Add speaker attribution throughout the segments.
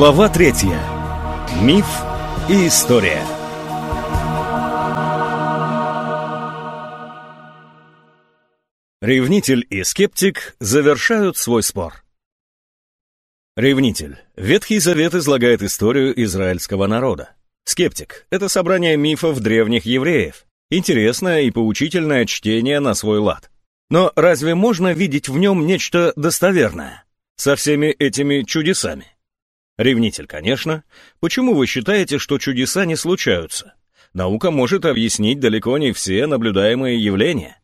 Speaker 1: Глава третья. Миф и история. Ревнитель и скептик завершают свой спор. Ревнитель. Ветхий Завет излагает историю израильского народа. Скептик. Это собрание мифов древних евреев. Интересное и поучительное чтение на свой лад. Но разве можно видеть в нем нечто достоверное? Со всеми этими чудесами? Ревнитель, конечно. Почему вы считаете, что чудеса не случаются? Наука может объяснить далеко не все наблюдаемые явления.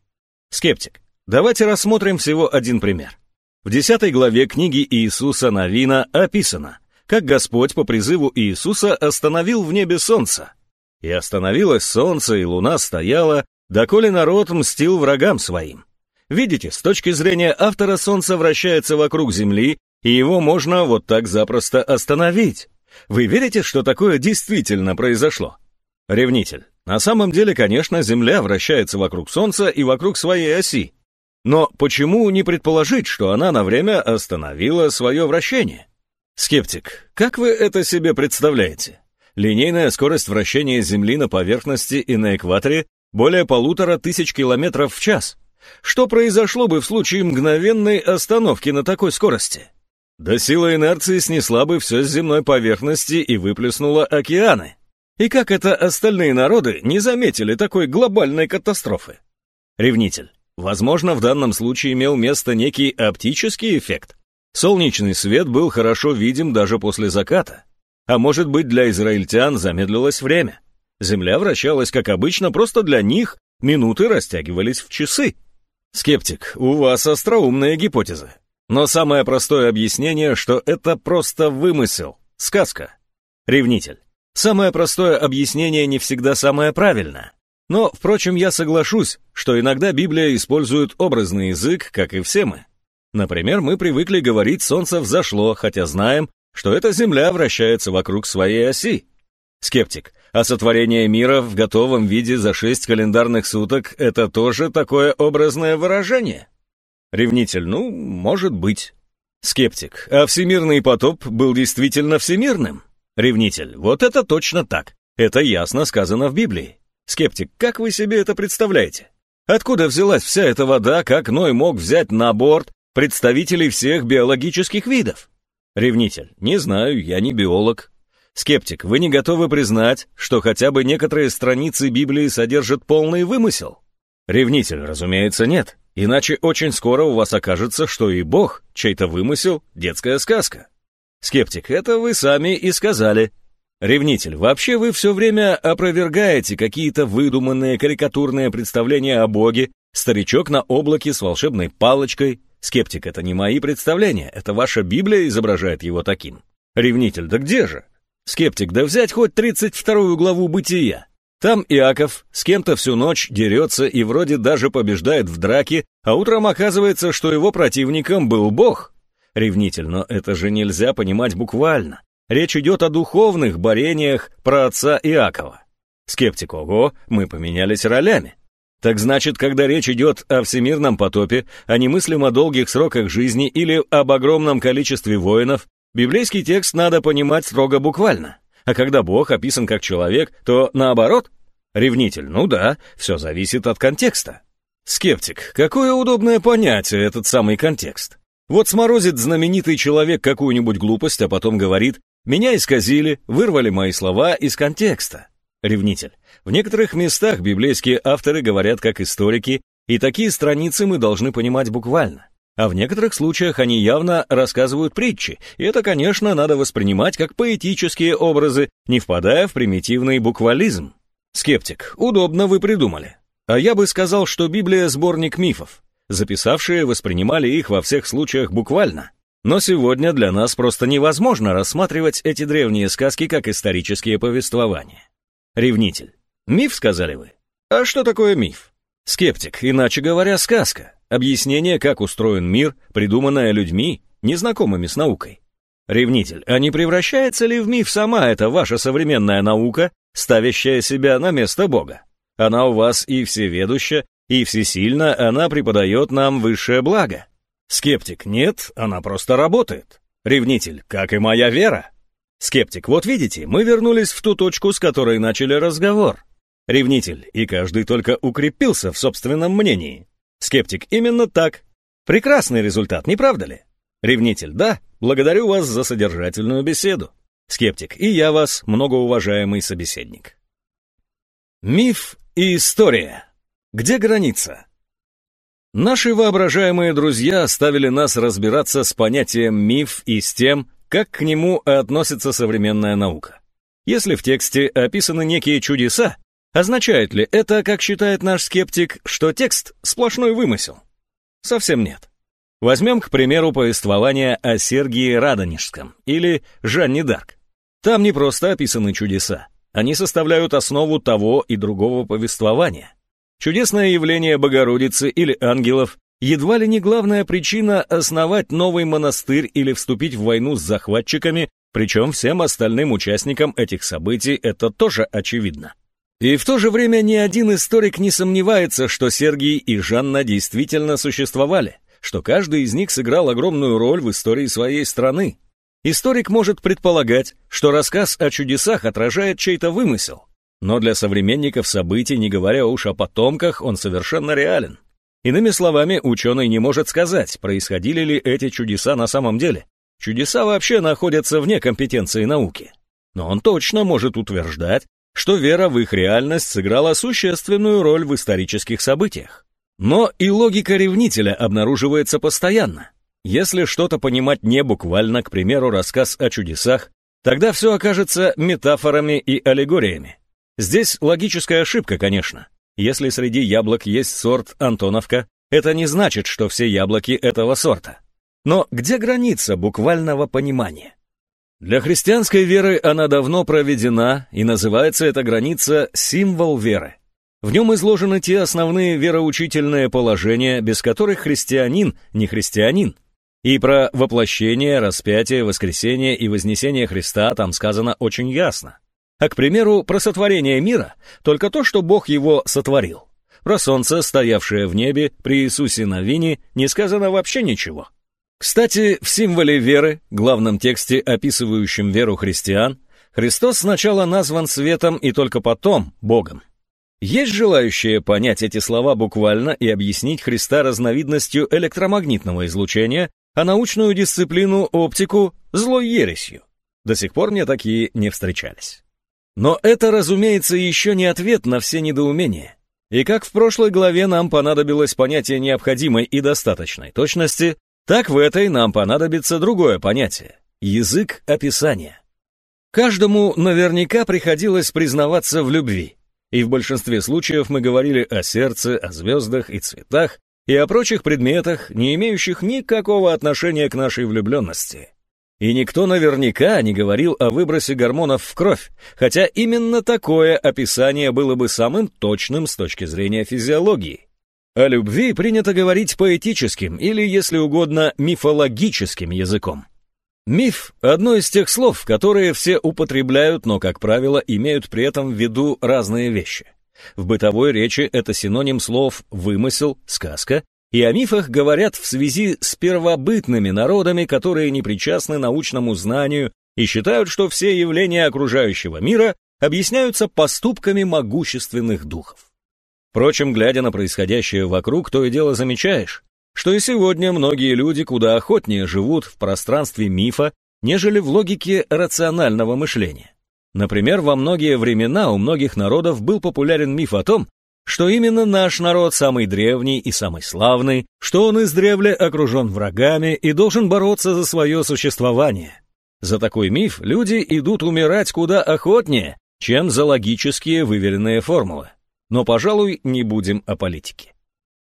Speaker 1: Скептик. Давайте рассмотрим всего один пример. В 10 главе книги Иисуса Навина описано, как Господь по призыву Иисуса остановил в небе солнце. И остановилось солнце, и луна стояла, доколе народ мстил врагам своим. Видите, с точки зрения автора солнце вращается вокруг Земли, и его можно вот так запросто остановить. Вы верите, что такое действительно произошло? Ревнитель. На самом деле, конечно, Земля вращается вокруг Солнца и вокруг своей оси. Но почему не предположить, что она на время остановила свое вращение? Скептик, как вы это себе представляете? Линейная скорость вращения Земли на поверхности и на экваторе более полутора тысяч километров в час. Что произошло бы в случае мгновенной остановки на такой скорости? Да сила инерции снесла бы все с земной поверхности и выплеснула океаны. И как это остальные народы не заметили такой глобальной катастрофы? Ревнитель. Возможно, в данном случае имел место некий оптический эффект. Солнечный свет был хорошо видим даже после заката. А может быть, для израильтян замедлилось время. Земля вращалась, как обычно, просто для них минуты растягивались в часы. Скептик, у вас остроумные гипотезы. Но самое простое объяснение, что это просто вымысел, сказка. Ревнитель. Самое простое объяснение не всегда самое правильное. Но, впрочем, я соглашусь, что иногда Библия использует образный язык, как и все мы. Например, мы привыкли говорить «солнце взошло», хотя знаем, что эта Земля вращается вокруг своей оси. Скептик. А сотворение мира в готовом виде за шесть календарных суток – это тоже такое образное выражение? Ревнитель, ну, может быть. Скептик, а всемирный потоп был действительно всемирным? Ревнитель, вот это точно так. Это ясно сказано в Библии. Скептик, как вы себе это представляете? Откуда взялась вся эта вода, как Ной мог взять на борт представителей всех биологических видов? Ревнитель, не знаю, я не биолог. Скептик, вы не готовы признать, что хотя бы некоторые страницы Библии содержат полный вымысел? Ревнитель, разумеется, нет. Иначе очень скоро у вас окажется, что и Бог, чей-то вымысел, детская сказка. Скептик, это вы сами и сказали. Ревнитель, вообще вы все время опровергаете какие-то выдуманные карикатурные представления о Боге, старичок на облаке с волшебной палочкой. Скептик, это не мои представления, это ваша Библия изображает его таким. Ревнитель, да где же? Скептик, да взять хоть 32 главу Бытия. Там Иаков с кем-то всю ночь дерется и вроде даже побеждает в драке, а утром оказывается, что его противником был Бог. Ревнитель, но это же нельзя понимать буквально. Речь идет о духовных борениях про отца Иакова. Скептик, ого, мы поменялись ролями. Так значит, когда речь идет о всемирном потопе, а о долгих сроках жизни или об огромном количестве воинов, библейский текст надо понимать строго буквально. А когда Бог описан как человек, то наоборот? Ревнитель, ну да, все зависит от контекста. Скептик, какое удобное понятие этот самый контекст. Вот сморозит знаменитый человек какую-нибудь глупость, а потом говорит, меня исказили, вырвали мои слова из контекста. Ревнитель, в некоторых местах библейские авторы говорят как историки, и такие страницы мы должны понимать буквально. А в некоторых случаях они явно рассказывают притчи, и это, конечно, надо воспринимать как поэтические образы, не впадая в примитивный буквализм. Скептик, удобно вы придумали. А я бы сказал, что Библия — сборник мифов. Записавшие воспринимали их во всех случаях буквально. Но сегодня для нас просто невозможно рассматривать эти древние сказки как исторические повествования. Ревнитель. Миф, сказали вы? А что такое миф? Скептик, иначе говоря, сказка. Объяснение, как устроен мир, придуманное людьми, незнакомыми с наукой. Ревнитель, а не превращается ли в миф сама эта ваша современная наука, ставящая себя на место Бога? Она у вас и всеведуща, и всесильна, она преподает нам высшее благо. Скептик, нет, она просто работает. Ревнитель, как и моя вера. Скептик, вот видите, мы вернулись в ту точку, с которой начали разговор. Ревнитель, и каждый только укрепился в собственном мнении. Скептик, именно так. Прекрасный результат, не правда ли? Ревнитель, да, благодарю вас за содержательную беседу. Скептик, и я вас, многоуважаемый собеседник. Миф и история. Где граница? Наши воображаемые друзья оставили нас разбираться с понятием миф и с тем, как к нему относится современная наука. Если в тексте описаны некие чудеса, означает ли это, как считает наш скептик, что текст – сплошной вымысел? Совсем нет. Возьмем, к примеру, повествование о Сергии Радонежском или Жанне Дарк. Там не просто описаны чудеса, они составляют основу того и другого повествования. Чудесное явление Богородицы или ангелов едва ли не главная причина основать новый монастырь или вступить в войну с захватчиками, причем всем остальным участникам этих событий это тоже очевидно. И в то же время ни один историк не сомневается, что Сергий и Жанна действительно существовали, что каждый из них сыграл огромную роль в истории своей страны. Историк может предполагать, что рассказ о чудесах отражает чей-то вымысел, но для современников событий, не говоря уж о потомках, он совершенно реален. Иными словами, ученый не может сказать, происходили ли эти чудеса на самом деле. Чудеса вообще находятся вне компетенции науки. Но он точно может утверждать, что вера в их реальность сыграла существенную роль в исторических событиях. Но и логика ревнителя обнаруживается постоянно. Если что-то понимать не буквально, к примеру, рассказ о чудесах, тогда все окажется метафорами и аллегориями. Здесь логическая ошибка, конечно. Если среди яблок есть сорт Антоновка, это не значит, что все яблоки этого сорта. Но где граница буквального понимания? Для христианской веры она давно проведена, и называется эта граница «символ веры». В нем изложены те основные вероучительные положения, без которых христианин не христианин. И про воплощение, распятие, воскресение и вознесение Христа там сказано очень ясно. А, к примеру, про сотворение мира только то, что Бог его сотворил. Про солнце, стоявшее в небе при Иисусе на вине, не сказано вообще ничего. Кстати, в символе веры, главном тексте, описывающем веру христиан, Христос сначала назван светом и только потом Богом. Есть желающие понять эти слова буквально и объяснить Христа разновидностью электромагнитного излучения, а научную дисциплину оптику злой ересью. До сих пор мне такие не встречались. Но это, разумеется, еще не ответ на все недоумения. И как в прошлой главе нам понадобилось понятие необходимой и достаточной точности, так в этой нам понадобится другое понятие – язык описания. Каждому наверняка приходилось признаваться в любви, и в большинстве случаев мы говорили о сердце, о звездах и цветах, и о прочих предметах, не имеющих никакого отношения к нашей влюбленности. И никто наверняка не говорил о выбросе гормонов в кровь, хотя именно такое описание было бы самым точным с точки зрения физиологии. О любви принято говорить поэтическим или, если угодно, мифологическим языком. Миф – одно из тех слов, которые все употребляют, но, как правило, имеют при этом в виду разные вещи. В бытовой речи это синоним слов «вымысел», «сказка», и о мифах говорят в связи с первобытными народами, которые не причастны научному знанию и считают, что все явления окружающего мира объясняются поступками могущественных духов. Впрочем, глядя на происходящее вокруг, то и дело замечаешь, что и сегодня многие люди куда охотнее живут в пространстве мифа, нежели в логике рационального мышления. Например, во многие времена у многих народов был популярен миф о том, что именно наш народ самый древний и самый славный, что он издревле окружен врагами и должен бороться за свое существование. За такой миф люди идут умирать куда охотнее, чем за логические выверенные формулы. Но, пожалуй, не будем о политике.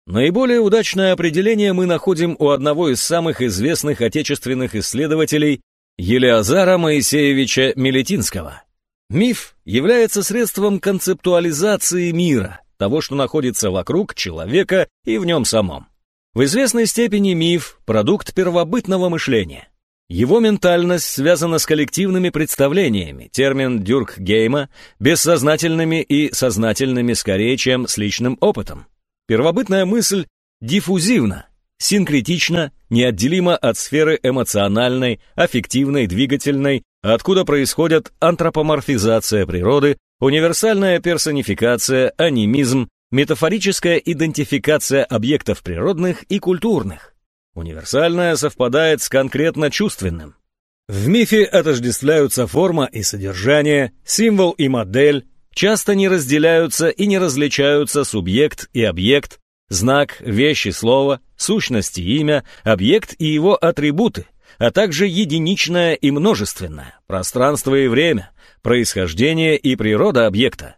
Speaker 1: Наиболее удачное определение мы находим у одного из самых известных отечественных исследователей Елеазара Моисеевича Мелетинского. Миф является средством концептуализации мира, того, что находится вокруг человека и в нем самом. В известной степени миф – продукт первобытного мышления. Его ментальность связана с коллективными представлениями, термин Дюркгейма, бессознательными и сознательными скорее, чем с личным опытом. Первобытная мысль диффузивна, синкретично, неотделимо от сферы эмоциональной, аффективной, двигательной, откуда происходят антропоморфизация природы, универсальная персонификация, анимизм, метафорическая идентификация объектов природных и культурных. Универсальное совпадает с конкретно чувственным. В мифе отождествляются форма и содержание, символ и модель, часто не разделяются и не различаются субъект и объект, знак, вещь и слово, сущность и имя, объект и его атрибуты, а также единичное и множественное, пространство и время, происхождение и природа объекта.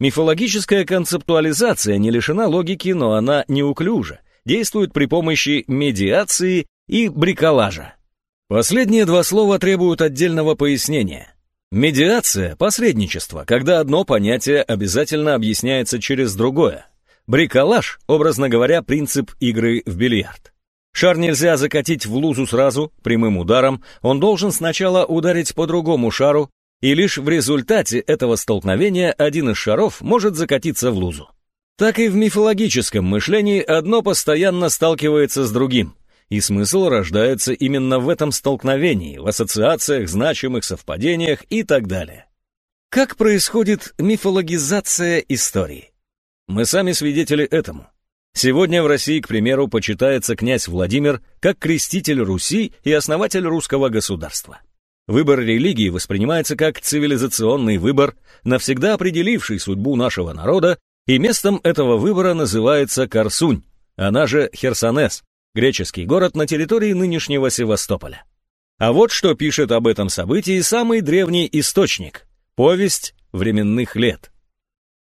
Speaker 1: Мифологическая концептуализация не лишена логики, но она неуклюжа, действует при помощи медиации и бриколажа. Последние два слова требуют отдельного пояснения. Медиация – посредничество, когда одно понятие обязательно объясняется через другое. Бриколаж, образно говоря, принцип игры в бильярд. Шар нельзя закатить в лузу сразу, прямым ударом, он должен сначала ударить по другому шару, и лишь в результате этого столкновения один из шаров может закатиться в лузу. Так и в мифологическом мышлении одно постоянно сталкивается с другим, и смысл рождается именно в этом столкновении, в ассоциациях, значимых совпадениях и так далее. Как происходит мифологизация истории? Мы сами свидетели этому. Сегодня в России, к примеру, почитается князь Владимир как креститель Руси и основатель русского государства. Выбор религии воспринимается как цивилизационный выбор, навсегда определивший судьбу нашего народа, и местом этого выбора называется Корсунь, она же Херсонес, греческий город на территории нынешнего Севастополя. А вот что пишет об этом событии самый древний источник – повесть временных лет.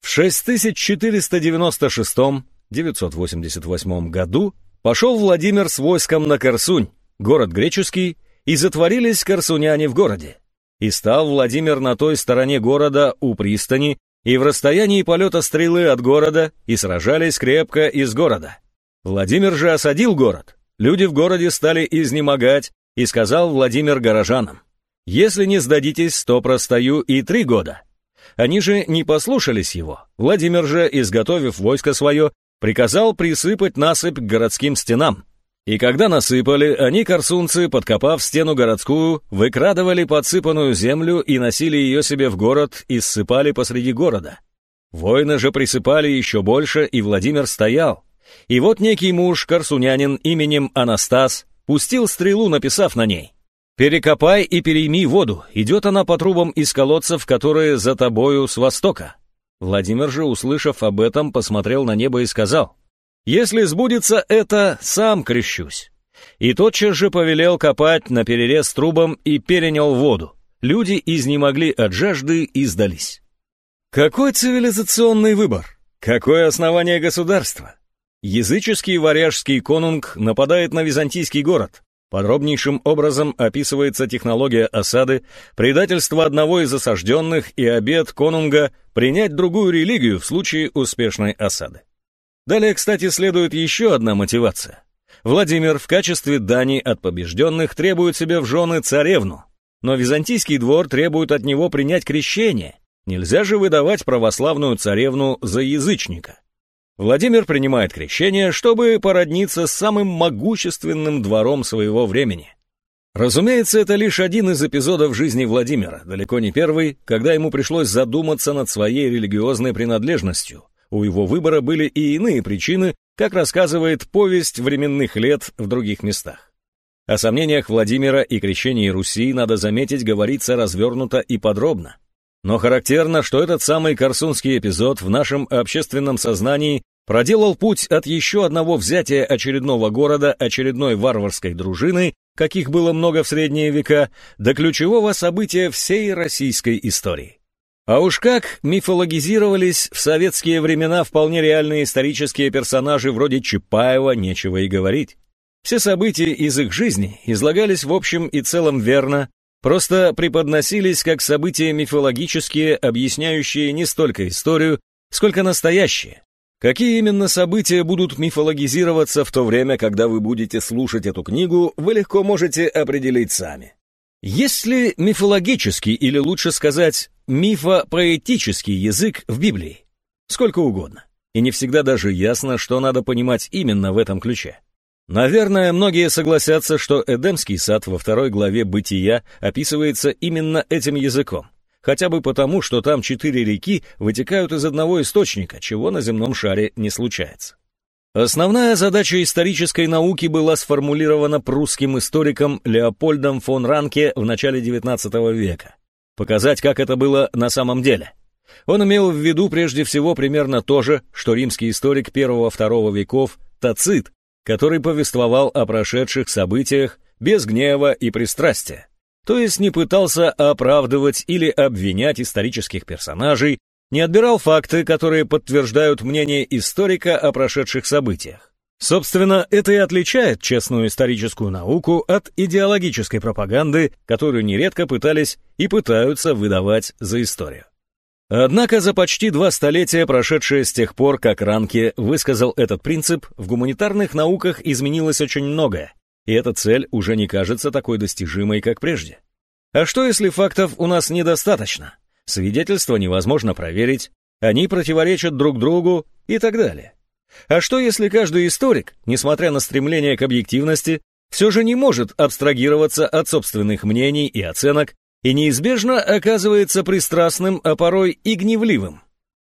Speaker 1: В 6496-988 году пошел Владимир с войском на Корсунь, город греческий, и затворились корсуняне в городе. И стал Владимир на той стороне города у пристани и в расстоянии полета стрелы от города и сражались крепко из города. Владимир же осадил город. Люди в городе стали изнемогать, и сказал Владимир горожанам, «Если не сдадитесь, то простою и три года». Они же не послушались его. Владимир же, изготовив войско свое, приказал присыпать насыпь к городским стенам. И когда насыпали, они, корсунцы, подкопав стену городскую, выкрадывали подсыпанную землю и носили ее себе в город и ссыпали посреди города. Воины же присыпали еще больше, и Владимир стоял, и вот некий муж, корсунянин именем Анастас, пустил стрелу, написав на ней «Перекопай и перейми воду, идет она по трубам из колодцев, которые за тобою с востока». Владимир же, услышав об этом, посмотрел на небо и сказал «Если сбудется это, сам крещусь». И тотчас же повелел копать на перерез трубам и перенял воду. Люди изнемогли от жажды и сдались. Какой цивилизационный выбор? Какое основание государства? Языческий варяжский конунг нападает на византийский город. Подробнейшим образом описывается технология осады, предательство одного из осажденных и обет конунга принять другую религию в случае успешной осады. Далее, кстати, следует еще одна мотивация. Владимир в качестве дани от побежденных требует себе в жены царевну, но византийский двор требует от него принять крещение. Нельзя же выдавать православную царевну за язычника. Владимир принимает крещение, чтобы породниться с самым могущественным двором своего времени. Разумеется, это лишь один из эпизодов жизни Владимира, далеко не первый, когда ему пришлось задуматься над своей религиозной принадлежностью. У его выбора были и иные причины, как рассказывает повесть временных лет в других местах. О сомнениях Владимира и крещении Руси, надо заметить, говорится развернуто и подробно. Но характерно, что этот самый корсунский эпизод в нашем общественном сознании проделал путь от еще одного взятия очередного города очередной варварской дружины, каких было много в средние века, до ключевого события всей российской истории. А уж как мифологизировались в советские времена вполне реальные исторические персонажи вроде Чапаева, нечего и говорить. Все события из их жизни излагались в общем и целом верно, просто преподносились как события мифологические, объясняющие не столько историю, сколько настоящее, Какие именно события будут мифологизироваться в то время, когда вы будете слушать эту книгу, вы легко можете определить сами. Есть ли мифологический, или лучше сказать, мифопоэтический язык в Библии? Сколько угодно. И не всегда даже ясно, что надо понимать именно в этом ключе. Наверное, многие согласятся, что Эдемский сад во второй главе «Бытия» описывается именно этим языком, хотя бы потому, что там четыре реки вытекают из одного источника, чего на земном шаре не случается. Основная задача исторической науки была сформулирована прусским историком Леопольдом фон Ранке в начале XIX века. Показать, как это было на самом деле. Он имел в виду прежде всего примерно то же, что римский историк первого-второго веков Тацит который повествовал о прошедших событиях без гнева и пристрастия, то есть не пытался оправдывать или обвинять исторических персонажей, не отбирал факты, которые подтверждают мнение историка о прошедших событиях. Собственно, это и отличает честную историческую науку от идеологической пропаганды, которую нередко пытались и пытаются выдавать за историю. Однако за почти два столетия, прошедшие с тех пор, как Ранке высказал этот принцип, в гуманитарных науках изменилось очень многое, и эта цель уже не кажется такой достижимой, как прежде. А что если фактов у нас недостаточно? Свидетельства невозможно проверить, они противоречат друг другу и так далее. А что если каждый историк, несмотря на стремление к объективности, все же не может абстрагироваться от собственных мнений и оценок и неизбежно оказывается пристрастным, а порой и гневливым.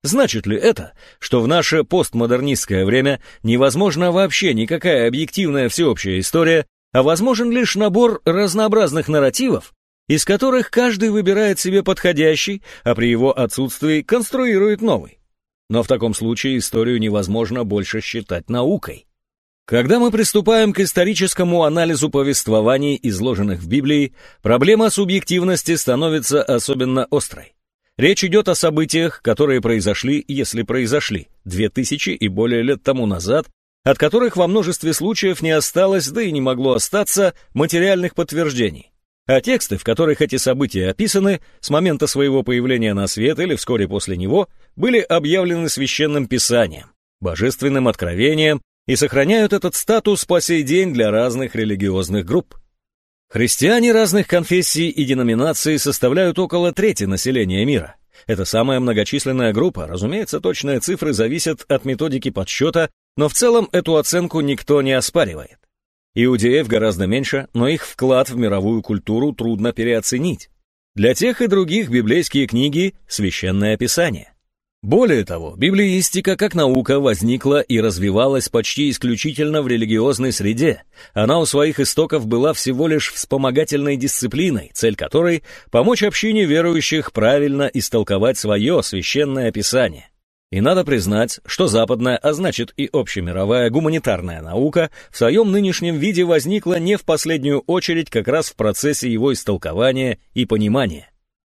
Speaker 1: Значит ли это, что в наше постмодернистское время невозможна вообще никакая объективная всеобщая история, а возможен лишь набор разнообразных нарративов, из которых каждый выбирает себе подходящий, а при его отсутствии конструирует новый? Но в таком случае историю невозможно больше считать наукой. Когда мы приступаем к историческому анализу повествований, изложенных в Библии, проблема субъективности становится особенно острой. Речь идет о событиях, которые произошли, если произошли, две тысячи и более лет тому назад, от которых во множестве случаев не осталось, да и не могло остаться, материальных подтверждений. А тексты, в которых эти события описаны, с момента своего появления на свет или вскоре после него, были объявлены священным писанием, божественным откровением и сохраняют этот статус по сей день для разных религиозных групп. Христиане разных конфессий и деноминаций составляют около трети населения мира. Это самая многочисленная группа, разумеется, точные цифры зависят от методики подсчета, но в целом эту оценку никто не оспаривает. Иудеев гораздо меньше, но их вклад в мировую культуру трудно переоценить. Для тех и других библейские книги – священное писание. Более того, библеистика как наука возникла и развивалась почти исключительно в религиозной среде. Она у своих истоков была всего лишь вспомогательной дисциплиной, цель которой – помочь общине верующих правильно истолковать свое священное писание. И надо признать, что западная, а значит и общемировая гуманитарная наука в своем нынешнем виде возникла не в последнюю очередь как раз в процессе его истолкования и понимания.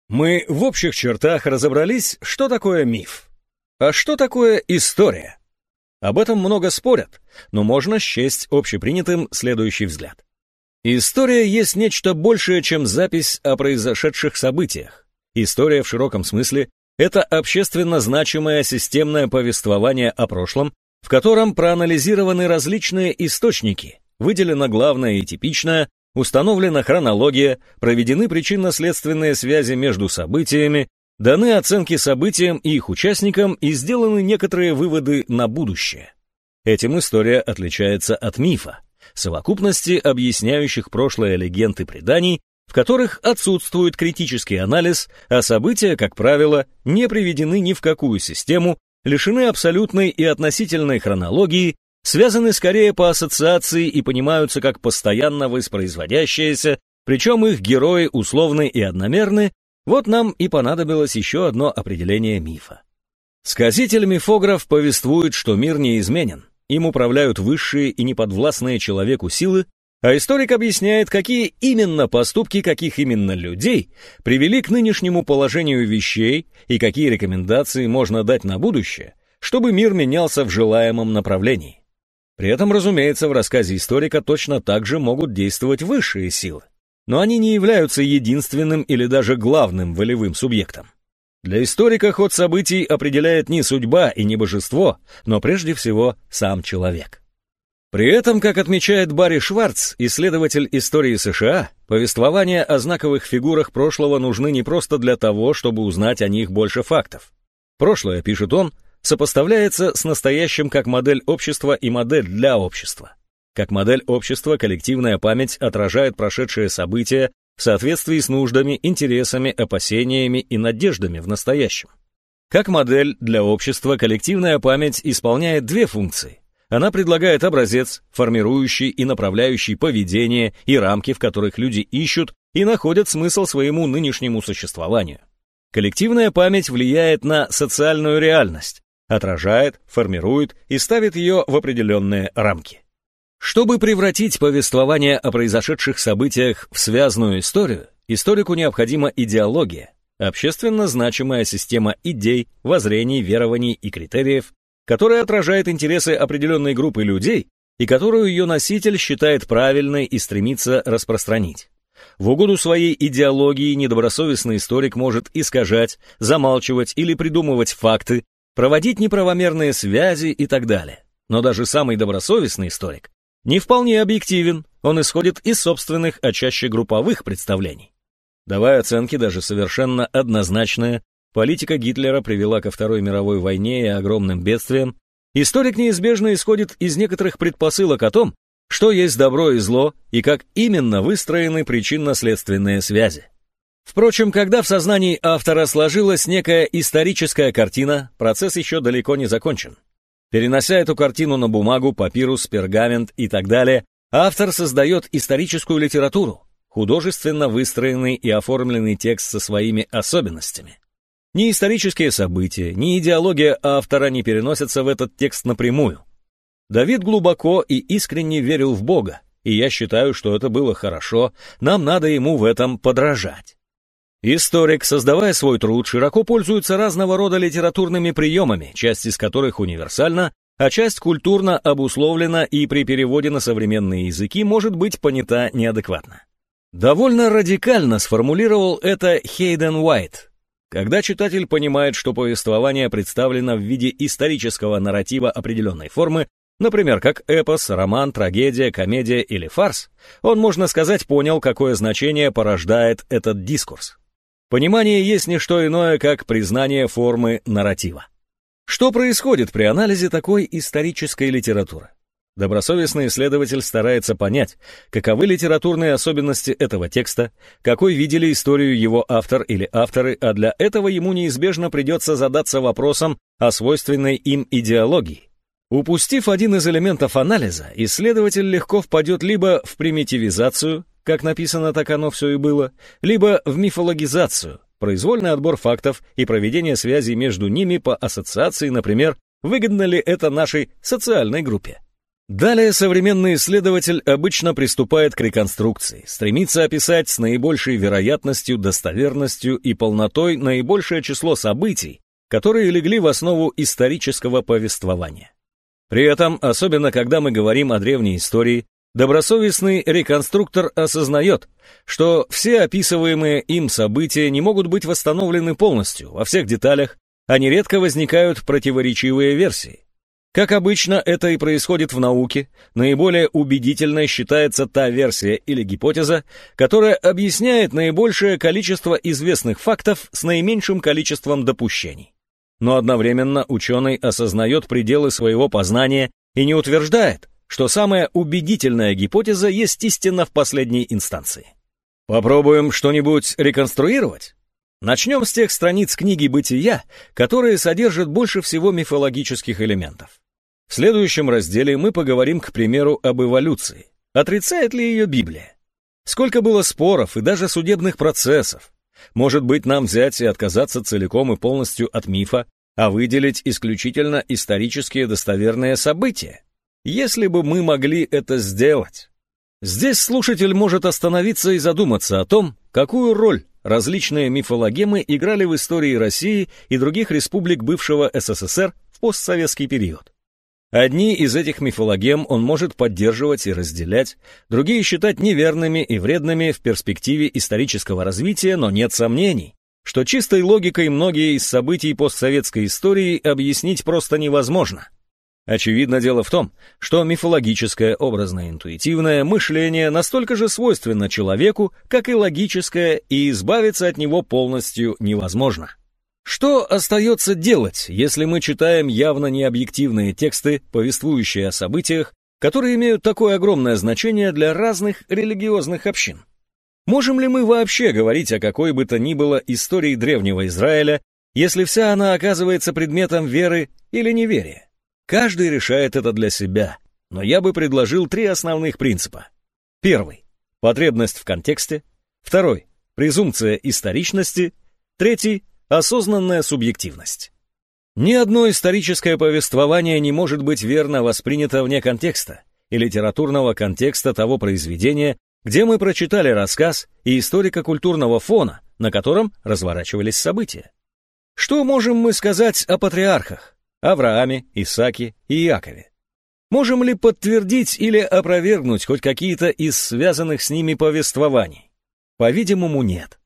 Speaker 1: Мы в общих чертах разобрались, что такое миф. А что такое история? Об этом много спорят, но можно счесть общепринятым следующий взгляд. История есть нечто большее, чем запись о произошедших событиях. История в широком смысле – это общественно значимое системное повествование о прошлом, в котором проанализированы различные источники, выделено главное и типичное, установлена хронология, проведены причинно-следственные связи между событиями, даны оценки событиям и их участникам и сделаны некоторые выводы на будущее. Этим история отличается от мифа, совокупности объясняющих прошлое легенд и преданий, в которых отсутствует критический анализ, а события, как правило, не приведены ни в какую систему, лишены абсолютной и относительной хронологии связаны скорее по ассоциации и понимаются как постоянно воспроизводящиеся, причем их герои условны и одномерны, вот нам и понадобилось еще одно определение мифа. Сказитель-мифограф повествует, что мир неизменен, им управляют высшие и неподвластные человеку силы, а историк объясняет, какие именно поступки каких именно людей привели к нынешнему положению вещей и какие рекомендации можно дать на будущее, чтобы мир менялся в желаемом направлении. При этом, разумеется, в рассказе историка точно так же могут действовать высшие силы, но они не являются единственным или даже главным волевым субъектом. Для историка ход событий определяет не судьба и не божество, но прежде всего сам человек. При этом, как отмечает Барри Шварц, исследователь истории США, повествования о знаковых фигурах прошлого нужны не просто для того, чтобы узнать о них больше фактов. Прошлое, пишет он, сопоставляется с настоящим как модель общества и модель для общества. Как модель общества коллективная память отражает прошедшие события в соответствии с нуждами, интересами, опасениями и надеждами в настоящем. Как модель для общества коллективная память исполняет две функции. Она предлагает образец, формирующий и направляющий поведение и рамки, в которых люди ищут и находят смысл своему нынешнему существованию. Коллективная память влияет на социальную реальность, отражает, формирует и ставит ее в определенные рамки. Чтобы превратить повествование о произошедших событиях в связанную историю, историку необходима идеология, общественно значимая система идей, воззрений, верований и критериев, которая отражает интересы определенной группы людей и которую ее носитель считает правильной и стремится распространить. В угоду своей идеологии недобросовестный историк может искажать, замалчивать или придумывать факты, проводить неправомерные связи и так далее. Но даже самый добросовестный историк не вполне объективен, он исходит из собственных, а чаще групповых представлений. Давая оценки даже совершенно однозначные, политика Гитлера привела ко Второй мировой войне и огромным бедствиям, историк неизбежно исходит из некоторых предпосылок о том, что есть добро и зло и как именно выстроены причинно-следственные связи. Впрочем, когда в сознании автора сложилась некая историческая картина, процесс еще далеко не закончен. Перенося эту картину на бумагу, папирус, пергамент и так далее, автор создает историческую литературу, художественно выстроенный и оформленный текст со своими особенностями. Ни исторические события, ни идеология автора не переносятся в этот текст напрямую. Давид глубоко и искренне верил в Бога, и я считаю, что это было хорошо, нам надо ему в этом подражать. Историк, создавая свой труд, широко пользуется разного рода литературными приемами, часть из которых универсальна, а часть культурно обусловлена и при переводе на современные языки может быть понята неадекватно. Довольно радикально сформулировал это Хейден Уайт. Когда читатель понимает, что повествование представлено в виде исторического нарратива определенной формы, например, как эпос, роман, трагедия, комедия или фарс, он, можно сказать, понял, какое значение порождает этот дискурс. Понимание есть не что иное, как признание формы нарратива. Что происходит при анализе такой исторической литературы? Добросовестный исследователь старается понять, каковы литературные особенности этого текста, какой видели историю его автор или авторы, а для этого ему неизбежно придется задаться вопросом о свойственной им идеологии. Упустив один из элементов анализа, исследователь легко впадет либо в примитивизацию, как написано, так оно все и было, либо в мифологизацию, произвольный отбор фактов и проведение связей между ними по ассоциации, например, выгодно ли это нашей социальной группе. Далее современный исследователь обычно приступает к реконструкции, стремится описать с наибольшей вероятностью, достоверностью и полнотой наибольшее число событий, которые легли в основу исторического повествования. При этом, особенно когда мы говорим о древней истории, Добросовестный реконструктор осознает, что все описываемые им события не могут быть восстановлены полностью, во всех деталях, а нередко возникают противоречивые версии. Как обычно это и происходит в науке, наиболее убедительной считается та версия или гипотеза, которая объясняет наибольшее количество известных фактов с наименьшим количеством допущений. Но одновременно ученый осознает пределы своего познания и не утверждает, что самая убедительная гипотеза есть истина в последней инстанции. Попробуем что-нибудь реконструировать? Начнем с тех страниц книги «Бытия», которые содержат больше всего мифологических элементов. В следующем разделе мы поговорим, к примеру, об эволюции. Отрицает ли ее Библия? Сколько было споров и даже судебных процессов? Может быть, нам взять и отказаться целиком и полностью от мифа, а выделить исключительно исторические достоверные события? если бы мы могли это сделать. Здесь слушатель может остановиться и задуматься о том, какую роль различные мифологемы играли в истории России и других республик бывшего СССР в постсоветский период. Одни из этих мифологем он может поддерживать и разделять, другие считать неверными и вредными в перспективе исторического развития, но нет сомнений, что чистой логикой многие из событий постсоветской истории объяснить просто невозможно – Очевидно, дело в том, что мифологическое образно-интуитивное мышление настолько же свойственно человеку, как и логическое, и избавиться от него полностью невозможно. Что остается делать, если мы читаем явно необъективные тексты, повествующие о событиях, которые имеют такое огромное значение для разных религиозных общин? Можем ли мы вообще говорить о какой бы то ни было истории древнего Израиля, если вся она оказывается предметом веры или неверия? Каждый решает это для себя, но я бы предложил три основных принципа. Первый – потребность в контексте. Второй – презумпция историчности. Третий – осознанная субъективность. Ни одно историческое повествование не может быть верно воспринято вне контекста и литературного контекста того произведения, где мы прочитали рассказ и историко-культурного фона, на котором разворачивались события. Что можем мы сказать о патриархах, Аврааме, Исааке и Иакове? Можем ли подтвердить или опровергнуть хоть какие-то из связанных с ними повествований? По-видимому, нет.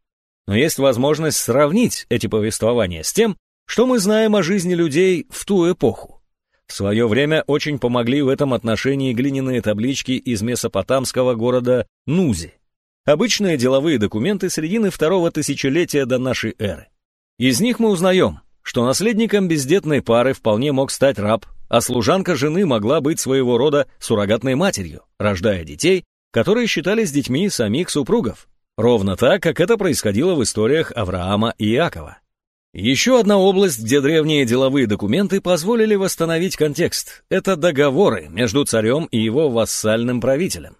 Speaker 1: Но есть возможность сравнить эти повествования с тем, что мы знаем о жизни людей в ту эпоху? В свое время очень помогли в этом отношении глиняные таблички из месопотамского города Нузи. Обычные деловые документы середины второго тысячелетия до нашей эры. Из них мы узнаем, что наследником бездетной пары вполне мог стать раб, а служанка жены могла быть своего рода суррогатной матерью, рождая детей, которые считались детьми самих супругов, ровно так, как это происходило в историях Авраама и Иакова. Еще одна область, где древние деловые документы позволили восстановить контекст, это договоры между царем и его вассальным правителем.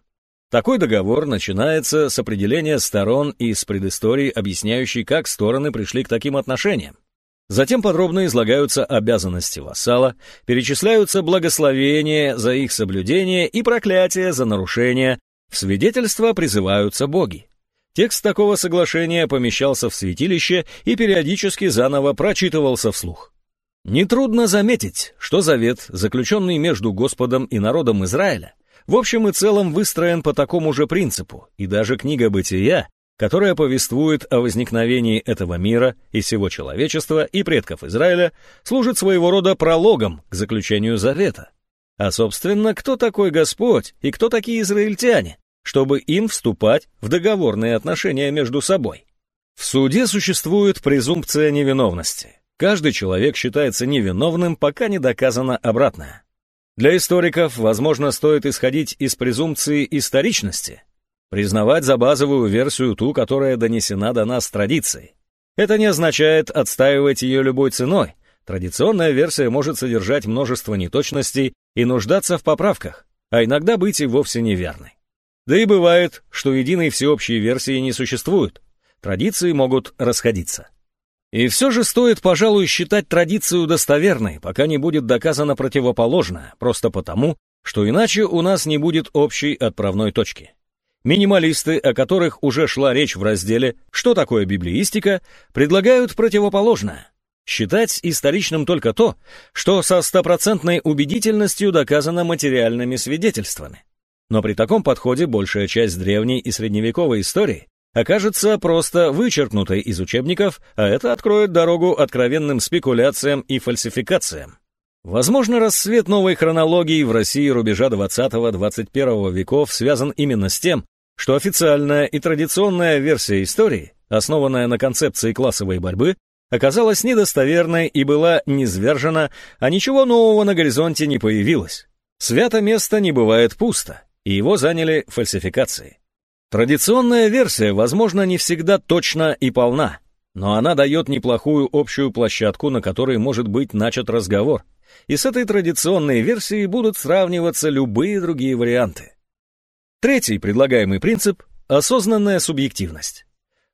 Speaker 1: Такой договор начинается с определения сторон и с предыстории, объясняющей, как стороны пришли к таким отношениям. Затем подробно излагаются обязанности вассала, перечисляются благословения за их соблюдение и проклятия за нарушение, в свидетельство призываются боги. Текст такого соглашения помещался в святилище и периодически заново прочитывался вслух. Нетрудно заметить, что завет, заключенный между Господом и народом Израиля, в общем и целом выстроен по такому же принципу, и даже книга «Бытия», которая повествует о возникновении этого мира и всего человечества и предков Израиля, служит своего рода прологом к заключению завета. А, собственно, кто такой Господь и кто такие израильтяне, чтобы им вступать в договорные отношения между собой. В суде существует презумпция невиновности. Каждый человек считается невиновным, пока не доказано обратное. Для историков, возможно, стоит исходить из презумпции историчности, признавать за базовую версию ту, которая донесена до нас традицией. Это не означает отстаивать ее любой ценой. Традиционная версия может содержать множество неточностей и нуждаться в поправках, а иногда быть и вовсе неверной. Да и бывает, что единой всеобщей версии не существует. Традиции могут расходиться. И все же стоит, пожалуй, считать традицию достоверной, пока не будет доказано противоположное, просто потому, что иначе у нас не будет общей отправной точки. Минималисты, о которых уже шла речь в разделе «Что такое библеистика?», предлагают противоположное. Считать историчным только то, что со стопроцентной убедительностью доказано материальными свидетельствами. Но при таком подходе большая часть древней и средневековой истории окажется просто вычеркнутой из учебников, а это откроет дорогу откровенным спекуляциям и фальсификациям. Возможно, рассвет новой хронологии в России рубежа 20-21 веков связан именно с тем, что официальная и традиционная версия истории, основанная на концепции классовой борьбы, оказалась недостоверной и была низвержена, а ничего нового на горизонте не появилось. Свято место не бывает пусто, и его заняли фальсификации. Традиционная версия, возможно, не всегда точна и полна, но она дает неплохую общую площадку, на которой может быть начат разговор, и с этой традиционной версией будут сравниваться любые другие варианты. Третий предлагаемый принцип – осознанная субъективность.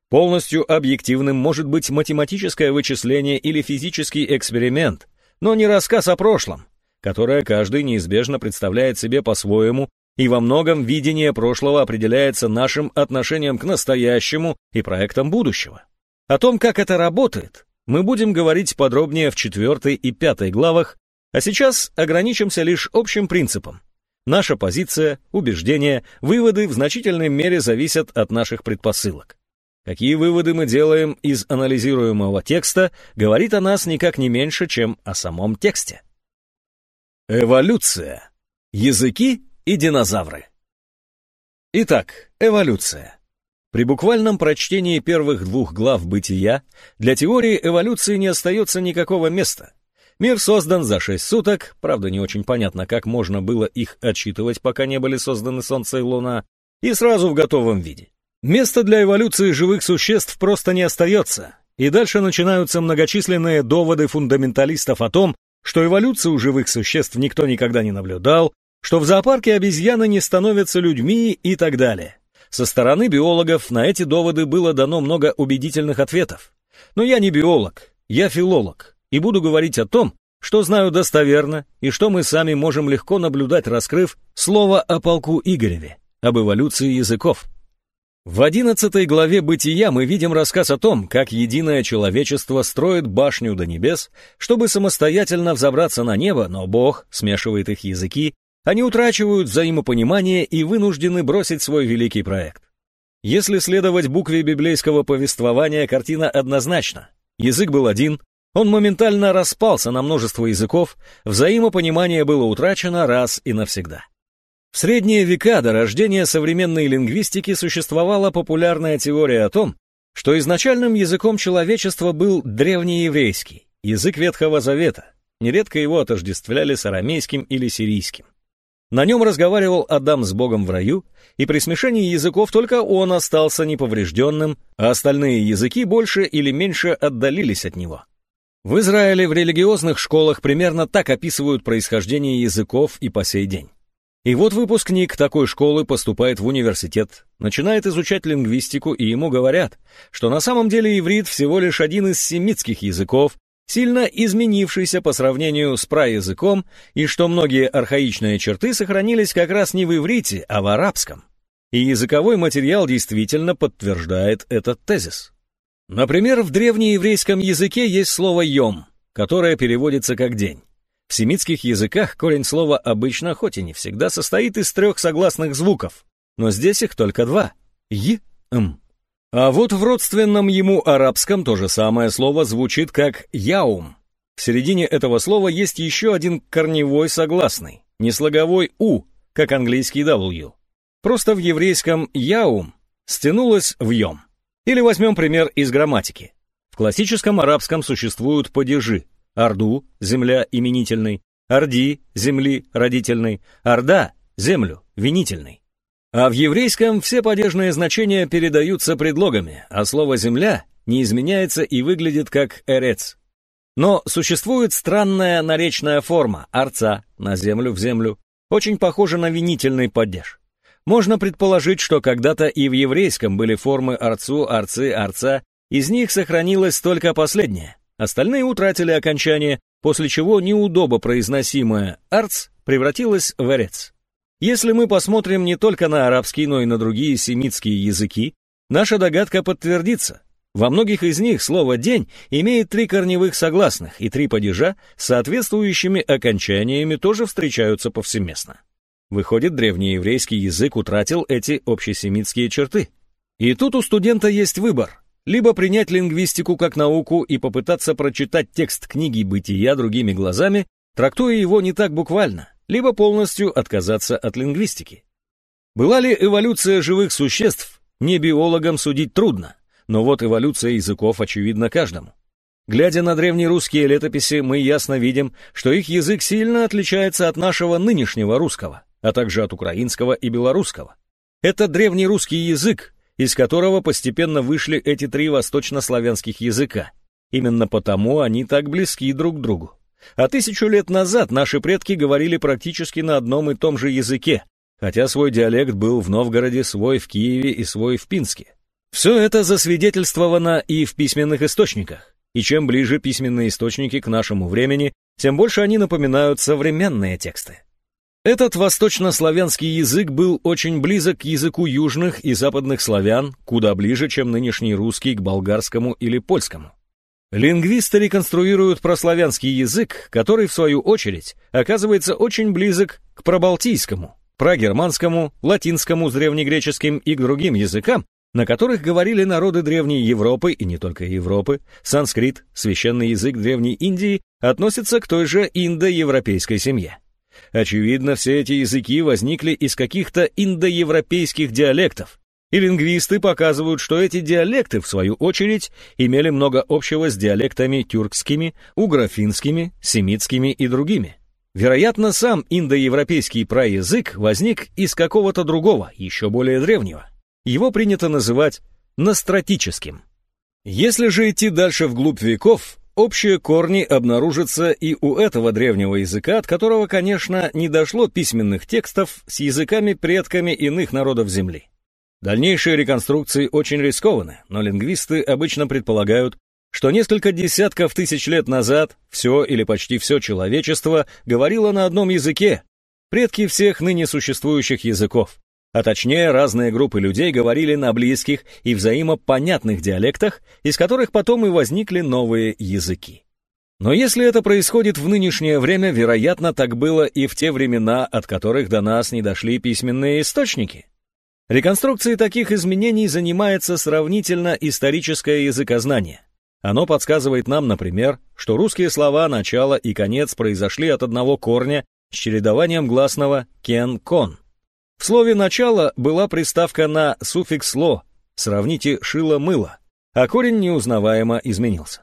Speaker 1: Полностью объективным может быть математическое вычисление или физический эксперимент, но не рассказ о прошлом, которое каждый неизбежно представляет себе по-своему и во многом видение прошлого определяется нашим отношением к настоящему и проектам будущего. О том, как это работает, мы будем говорить подробнее в четвертой и пятой главах, а сейчас ограничимся лишь общим принципом. Наша позиция, убеждения, выводы в значительной мере зависят от наших предпосылок. Какие выводы мы делаем из анализируемого текста, говорит о нас никак не меньше, чем о самом тексте. Эволюция. Языки и динозавры. Итак, эволюция. При буквальном прочтении первых двух глав «Бытия» для теории эволюции не остается никакого места. Мир создан за шесть суток, правда не очень понятно, как можно было их отчитывать, пока не были созданы Солнце и Луна, и сразу в готовом виде. Места для эволюции живых существ просто не остается, и дальше начинаются многочисленные доводы фундаменталистов о том, что эволюцию живых существ никто никогда не наблюдал, что в зоопарке обезьяны не становятся людьми и так далее. Со стороны биологов на эти доводы было дано много убедительных ответов. Но я не биолог, я филолог, и буду говорить о том, что знаю достоверно и что мы сами можем легко наблюдать, раскрыв слово о полку Игореве, об эволюции языков. В одиннадцатой главе «Бытия» мы видим рассказ о том, как единое человечество строит башню до небес, чтобы самостоятельно взобраться на небо, но Бог смешивает их языки, они утрачивают взаимопонимание и вынуждены бросить свой великий проект. Если следовать букве библейского повествования, картина однозначна. Язык был один, он моментально распался на множество языков, взаимопонимание было утрачено раз и навсегда. В средние века до рождения современной лингвистики существовала популярная теория о том, что изначальным языком человечества был древнееврейский, язык Ветхого Завета. Нередко его отождествляли с арамейским или сирийским. На нем разговаривал Адам с Богом в раю, и при смешении языков только он остался неповрежденным, а остальные языки больше или меньше отдалились от него. В Израиле в религиозных школах примерно так описывают происхождение языков и по сей день. И вот выпускник такой школы поступает в университет, начинает изучать лингвистику, и ему говорят, что на самом деле иврит всего лишь один из семитских языков, сильно изменившийся по сравнению с праязыком, и что многие архаичные черты сохранились как раз не в иврите, а в арабском. И языковой материал действительно подтверждает этот тезис. Например, в древнееврейском языке есть слово «йом», которое переводится как «день». В семитских языках корень слова обычно, хоть и не всегда, состоит из трех согласных звуков, но здесь их только два — «й», «м». А вот в родственном ему арабском то же самое слово звучит как «яум». В середине этого слова есть еще один корневой согласный, не слоговой «у», как английский «w». Просто в еврейском «яум» стянулось в «йом». Или возьмем пример из грамматики. В классическом арабском существуют падежи. Орду – земля именительный, Орди – земли родительный, Орда – землю винительный. А в еврейском все падежные значения передаются предлогами, а слово «земля» не изменяется и выглядит как «эрец». Но существует странная наречная форма «арца» на землю в землю, очень похожа на винительный падеж. Можно предположить, что когда-то и в еврейском были формы арцу, арцы, арца, из них сохранилось только последнее. Остальные утратили окончание, после чего неудобо произносимое «арц» превратилось в «эрец». Если мы посмотрим не только на арабский, но и на другие семитские языки, наша догадка подтвердится. Во многих из них слово «день» имеет три корневых согласных, и три падежа с соответствующими окончаниями тоже встречаются повсеместно. Выходит, древнееврейский язык утратил эти общесемитские черты. И тут у студента есть выбор. Либо принять лингвистику как науку и попытаться прочитать текст книги «Бытия» другими глазами, трактуя его не так буквально, либо полностью отказаться от лингвистики. Была ли эволюция живых существ? Не биологам судить трудно, но вот эволюция языков очевидна каждому. Глядя на древнерусские летописи, мы ясно видим, что их язык сильно отличается от нашего нынешнего русского а также от украинского и белорусского. Это древний русский язык, из которого постепенно вышли эти три восточнославянских языка. Именно потому они так близки друг к другу. А тысячу лет назад наши предки говорили практически на одном и том же языке, хотя свой диалект был в Новгороде, свой в Киеве и свой в Пинске. Все это засвидетельствовано и в письменных источниках. И чем ближе письменные источники к нашему времени, тем больше они напоминают современные тексты. Этот восточнославянский язык был очень близок к языку южных и западных славян, куда ближе, чем нынешний русский к болгарскому или польскому. Лингвисты реконструируют прославянский язык, который, в свою очередь, оказывается очень близок к пробалтийскому, прогерманскому, латинскому с древнегреческим и к другим языкам, на которых говорили народы Древней Европы и не только Европы, санскрит, священный язык Древней Индии, относится к той же индоевропейской семье. Очевидно, все эти языки возникли из каких-то индоевропейских диалектов, И лингвисты показывают, что эти диалекты, в свою очередь, имели много общего с диалектами тюркскими, угрофинскими, семитскими и другими. Вероятно, сам индоевропейский праязык возник из какого-то другого, еще более древнего. Его принято называть настратическим. Если же идти дальше вглубь веков, общие корни обнаружатся и у этого древнего языка, от которого, конечно, не дошло письменных текстов с языками-предками иных народов Земли. Дальнейшие реконструкции очень рискованы, но лингвисты обычно предполагают, что несколько десятков тысяч лет назад все или почти все человечество говорило на одном языке, предки всех ныне существующих языков, а точнее разные группы людей говорили на близких и взаимопонятных диалектах, из которых потом и возникли новые языки. Но если это происходит в нынешнее время, вероятно, так было и в те времена, от которых до нас не дошли письменные источники. Реконструкцией таких изменений занимается сравнительно историческое языкознание. Оно подсказывает нам, например, что русские слова «начало» и «конец» произошли от одного корня с чередованием гласного «кен-кон». В слове «начало» была приставка на суффикс «ло», сравните «шило-мыло», а корень неузнаваемо изменился.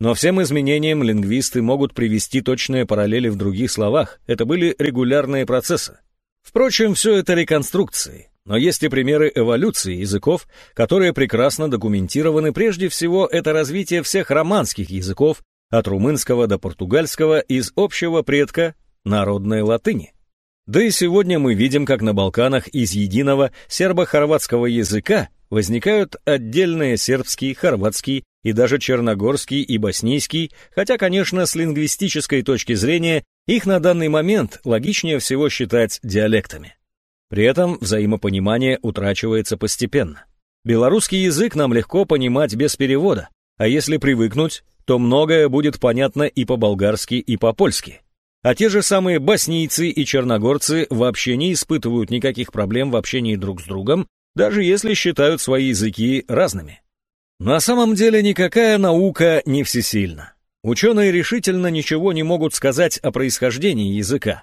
Speaker 1: Но всем изменениям лингвисты могут привести точные параллели в других словах, это были регулярные процессы. Впрочем, все это реконструкции. Но есть и примеры эволюции языков, которые прекрасно документированы. Прежде всего, это развитие всех романских языков, от румынского до португальского, из общего предка народной латыни. Да и сегодня мы видим, как на Балканах из единого сербо-хорватского языка возникают отдельные сербский, хорватский и даже черногорский и боснийский, хотя, конечно, с лингвистической точки зрения их на данный момент логичнее всего считать диалектами. При этом взаимопонимание утрачивается постепенно. Белорусский язык нам легко понимать без перевода, а если привыкнуть, то многое будет понятно и по-болгарски, и по-польски. А те же самые боснийцы и черногорцы вообще не испытывают никаких проблем в общении друг с другом, даже если считают свои языки разными. На самом деле никакая наука не всесильна. Ученые решительно ничего не могут сказать о происхождении языка,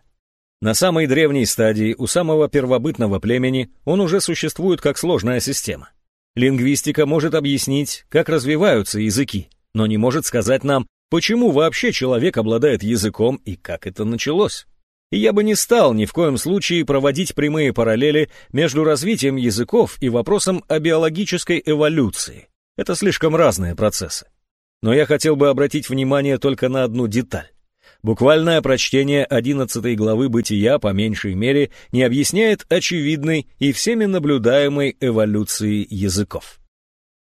Speaker 1: на самой древней стадии, у самого первобытного племени, он уже существует как сложная система. Лингвистика может объяснить, как развиваются языки, но не может сказать нам, почему вообще человек обладает языком и как это началось. И я бы не стал ни в коем случае проводить прямые параллели между развитием языков и вопросом о биологической эволюции. Это слишком разные процессы. Но я хотел бы обратить внимание только на одну деталь. Буквальное прочтение 11 главы «Бытия» по меньшей мере не объясняет очевидной и всеми наблюдаемой эволюции языков.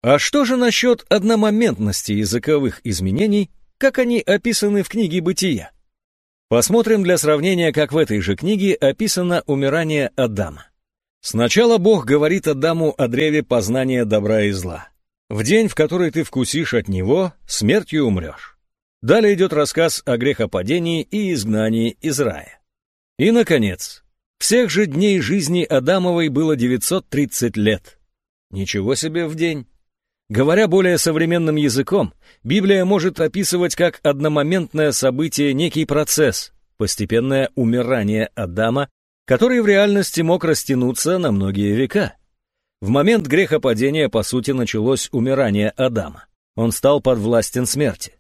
Speaker 1: А что же насчет одномоментности языковых изменений, как они описаны в книге «Бытия»? Посмотрим для сравнения, как в этой же книге описано умирание Адама. Сначала Бог говорит Адаму о древе познания добра и зла. В день, в который ты вкусишь от него, смертью умрешь. Далее идет рассказ о грехопадении и изгнании из рая. И, наконец, всех же дней жизни Адамовой было 930 лет. Ничего себе в день. Говоря более современным языком, Библия может описывать как одномоментное событие некий процесс, постепенное умирание Адама, который в реальности мог растянуться на многие века. В момент грехопадения, по сути, началось умирание Адама. Он стал подвластен смерти.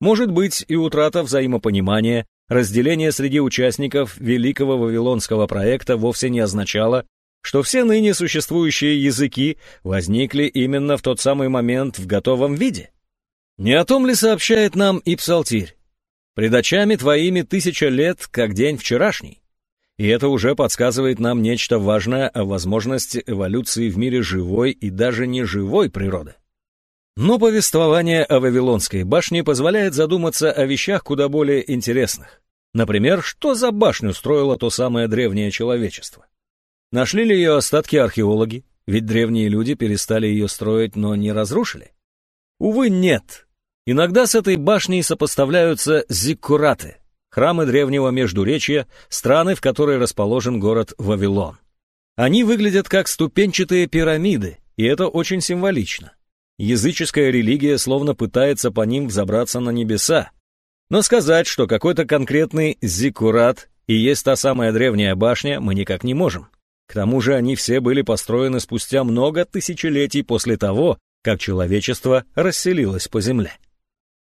Speaker 1: Может быть и утрата взаимопонимания, разделение среди участников Великого Вавилонского проекта вовсе не означало, что все ныне существующие языки возникли именно в тот самый момент в готовом виде. Не о том ли сообщает нам и Псалтирь? «Пред очами твоими тысяча лет, как день вчерашний». И это уже подсказывает нам нечто важное о возможности эволюции в мире живой и даже неживой природы. Но повествование о Вавилонской башне позволяет задуматься о вещах куда более интересных. Например, что за башню строило то самое древнее человечество? Нашли ли ее остатки археологи? Ведь древние люди перестали ее строить, но не разрушили. Увы, нет. Иногда с этой башней сопоставляются зиккураты, храмы древнего Междуречья, страны, в которой расположен город Вавилон. Они выглядят как ступенчатые пирамиды, и это очень символично. Языческая религия словно пытается по ним взобраться на небеса. Но сказать, что какой-то конкретный зиккурат и есть та самая древняя башня, мы никак не можем. К тому же они все были построены спустя много тысячелетий после того, как человечество расселилось по земле.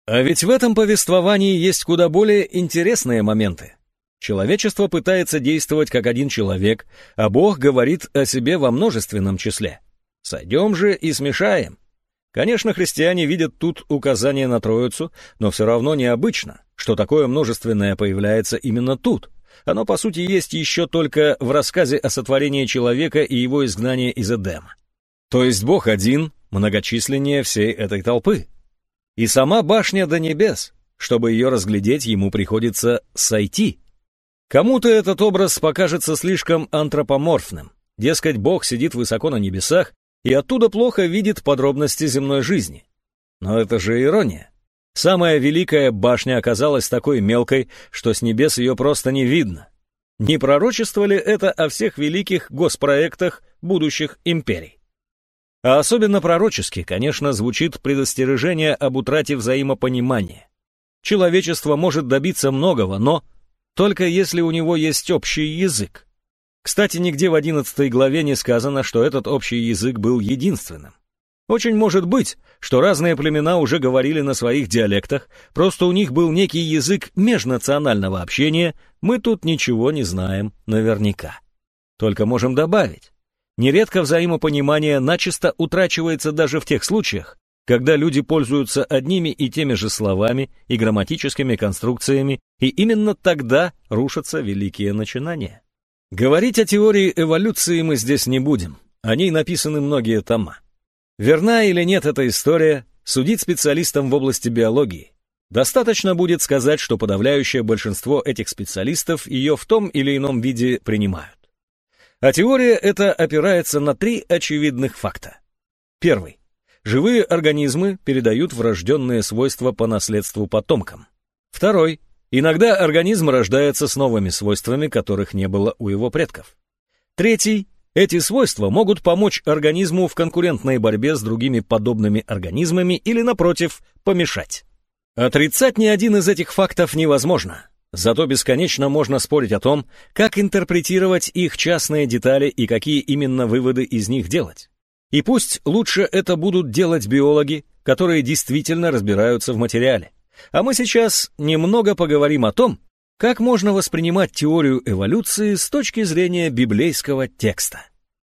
Speaker 1: А ведь в этом повествовании есть куда более интересные моменты. Человечество пытается действовать как один человек, а Бог говорит о себе во множественном числе. Сойдем же и смешаем. Конечно, христиане видят тут указание на Троицу, но все равно необычно, что такое множественное появляется именно тут. Оно, по сути, есть еще только в рассказе о сотворении человека и его изгнании из Эдема. То есть Бог один, многочисленнее всей этой толпы. И сама башня до небес, чтобы ее разглядеть, ему приходится сойти. Кому-то этот образ покажется слишком антропоморфным. Дескать, Бог сидит высоко на небесах и оттуда плохо видит подробности земной жизни. Но это же ирония. Самая великая башня оказалась такой мелкой, что с небес ее просто не видно. Не пророчество ли это о всех великих госпроектах будущих империй? А особенно пророчески, конечно, звучит предостережение об утрате взаимопонимания. Человечество может добиться многого, но только если у него есть общий язык. Кстати, нигде в 11 главе не сказано, что этот общий язык был единственным. Очень может быть, что разные племена уже говорили на своих диалектах, просто у них был некий язык межнационального общения, мы тут ничего не знаем наверняка. Только можем добавить. Нередко взаимопонимание начисто утрачивается даже в тех случаях, когда люди пользуются одними и теми же словами и грамматическими конструкциями, и именно тогда рушатся великие начинания. Говорить о теории эволюции мы здесь не будем, о ней написаны многие тома. Верна или нет эта история, судить специалистам в области биологии. Достаточно будет сказать, что подавляющее большинство этих специалистов ее в том или ином виде принимают. А теория эта опирается на три очевидных факта. Первый. Живые организмы передают врожденные свойства по наследству потомкам. Второй. Иногда организм рождается с новыми свойствами, которых не было у его предков. Третий. Эти свойства могут помочь организму в конкурентной борьбе с другими подобными организмами или, напротив, помешать. Отрицать ни один из этих фактов невозможно. Зато бесконечно можно спорить о том, как интерпретировать их частные детали и какие именно выводы из них делать. И пусть лучше это будут делать биологи, которые действительно разбираются в материале. А мы сейчас немного поговорим о том, как можно воспринимать теорию эволюции с точки зрения библейского текста.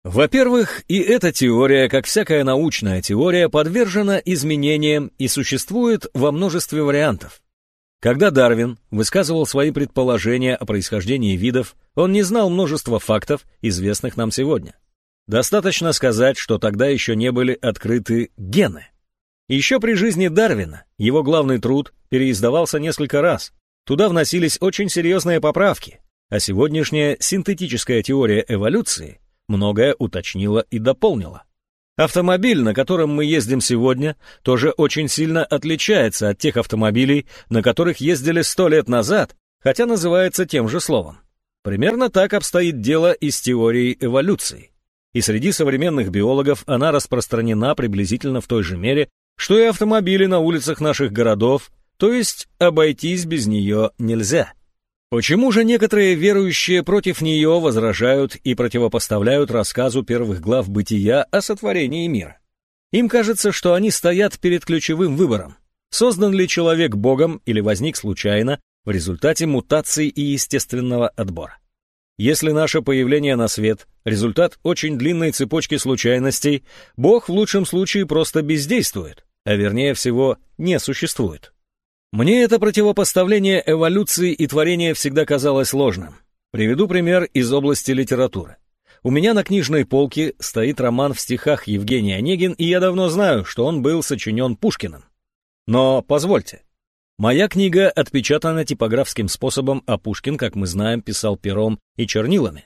Speaker 1: Во-первых, и эта теория, как всякая научная теория, подвержена изменениям и существует во множестве вариантов. Когда Дарвин высказывал свои предположения о происхождении видов, он не знал множества фактов, известных нам сегодня. Достаточно сказать, что тогда еще не были открыты гены. Еще при жизни Дарвина его главный труд переиздавался несколько раз. Туда вносились очень серьезные поправки, а сегодняшняя синтетическая теория эволюции многое уточнила и дополнила. Автомобиль, на котором мы ездим сегодня, тоже очень сильно отличается от тех автомобилей, на которых ездили сто лет назад, хотя называется тем же словом. Примерно так обстоит дело и с теорией эволюции. И среди современных биологов она распространена приблизительно в той же мере, что и автомобили на улицах наших городов, то есть обойтись без нее нельзя. Почему же некоторые верующие против нее возражают и противопоставляют рассказу первых глав бытия о сотворении мира? Им кажется, что они стоят перед ключевым выбором. Создан ли человек Богом или возник случайно в результате мутаций и естественного отбора? Если наше появление на свет – результат очень длинной цепочки случайностей, Бог в лучшем случае просто бездействует а вернее всего не существует. Мне это противопоставление эволюции и творения всегда казалось ложным. Приведу пример из области литературы. У меня на книжной полке стоит роман в стихах Евгений Онегин, и я давно знаю, что он был сочинен Пушкиным. Но позвольте, моя книга отпечатана типографским способом, а Пушкин, как мы знаем, писал пером и чернилами.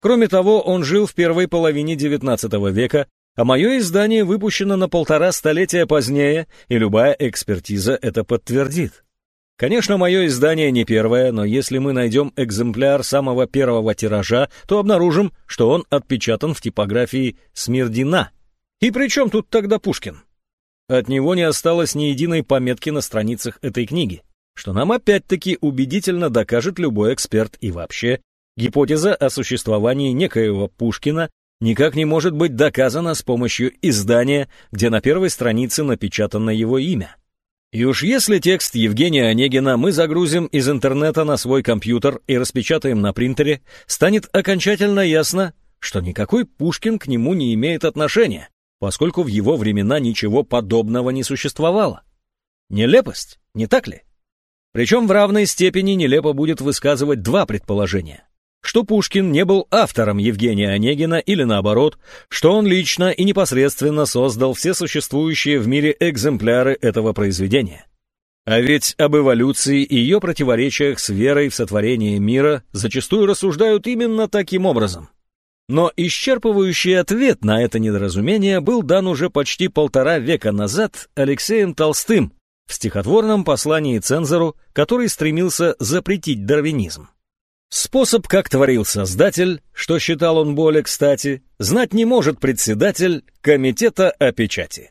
Speaker 1: Кроме того, он жил в первой половине XIX века а мое издание выпущено на полтора столетия позднее, и любая экспертиза это подтвердит. Конечно, мое издание не первое, но если мы найдем экземпляр самого первого тиража, то обнаружим, что он отпечатан в типографии Смирдина. И при чем тут тогда Пушкин? От него не осталось ни единой пометки на страницах этой книги, что нам опять-таки убедительно докажет любой эксперт и вообще Гипотеза о существовании некоего Пушкина никак не может быть доказана с помощью издания, где на первой странице напечатано его имя. И уж если текст Евгения Онегина мы загрузим из интернета на свой компьютер и распечатаем на принтере, станет окончательно ясно, что никакой Пушкин к нему не имеет отношения, поскольку в его времена ничего подобного не существовало. Нелепость, не так ли? Причем в равной степени нелепо будет высказывать два предположения что Пушкин не был автором Евгения Онегина или наоборот, что он лично и непосредственно создал все существующие в мире экземпляры этого произведения. А ведь об эволюции и ее противоречиях с верой в сотворение мира зачастую рассуждают именно таким образом. Но исчерпывающий ответ на это недоразумение был дан уже почти полтора века назад Алексеем Толстым в стихотворном послании цензору, который стремился запретить дарвинизм. Способ, как творил Создатель, что считал он более кстати, знать не может председатель Комитета о печати.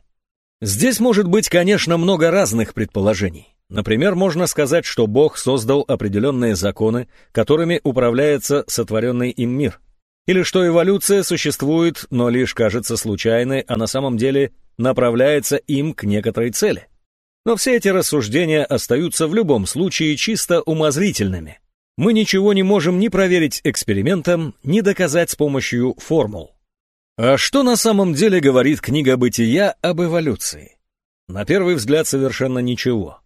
Speaker 1: Здесь может быть, конечно, много разных предположений. Например, можно сказать, что Бог создал определенные законы, которыми управляется сотворенный им мир. Или что эволюция существует, но лишь кажется случайной, а на самом деле направляется им к некоторой цели. Но все эти рассуждения остаются в любом случае чисто умозрительными, мы ничего не можем ни проверить экспериментом, ни доказать с помощью формул. А что на самом деле говорит книга «Бытия» об эволюции? На первый взгляд совершенно ничего.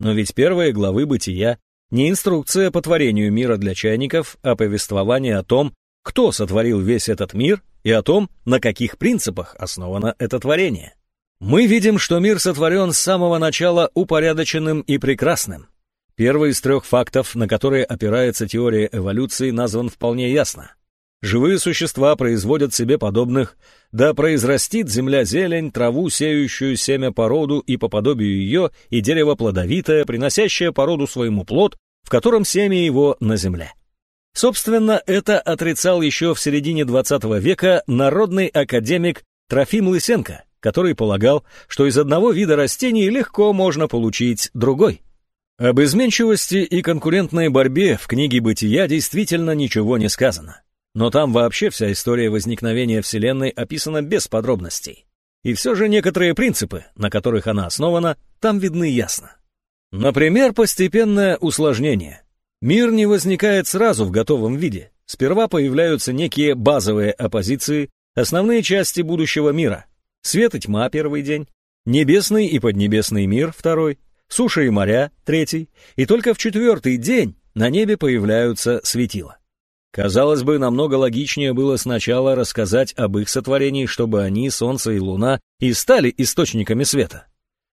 Speaker 1: Но ведь первые главы «Бытия» не инструкция по творению мира для чайников, а повествование о том, кто сотворил весь этот мир и о том, на каких принципах основано это творение. Мы видим, что мир сотворен с самого начала упорядоченным и прекрасным. Первый из трех фактов, на которые опирается теория эволюции, назван вполне ясно. Живые существа производят себе подобных, да произрастит земля зелень, траву, сеющую семя породу и по подобию ее, и дерево плодовитое, приносящее породу своему плод, в котором семя его на земле. Собственно, это отрицал еще в середине XX века народный академик Трофим Лысенко, который полагал, что из одного вида растений легко можно получить другой. Об изменчивости и конкурентной борьбе в книге «Бытия» действительно ничего не сказано. Но там вообще вся история возникновения Вселенной описана без подробностей. И все же некоторые принципы, на которых она основана, там видны ясно. Например, постепенное усложнение. Мир не возникает сразу в готовом виде. Сперва появляются некие базовые оппозиции, основные части будущего мира. Свет и тьма первый день, небесный и поднебесный мир второй, суша и моря — третий, и только в четвертый день на небе появляются светила. Казалось бы, намного логичнее было сначала рассказать об их сотворении, чтобы они, солнце и луна, и стали источниками света.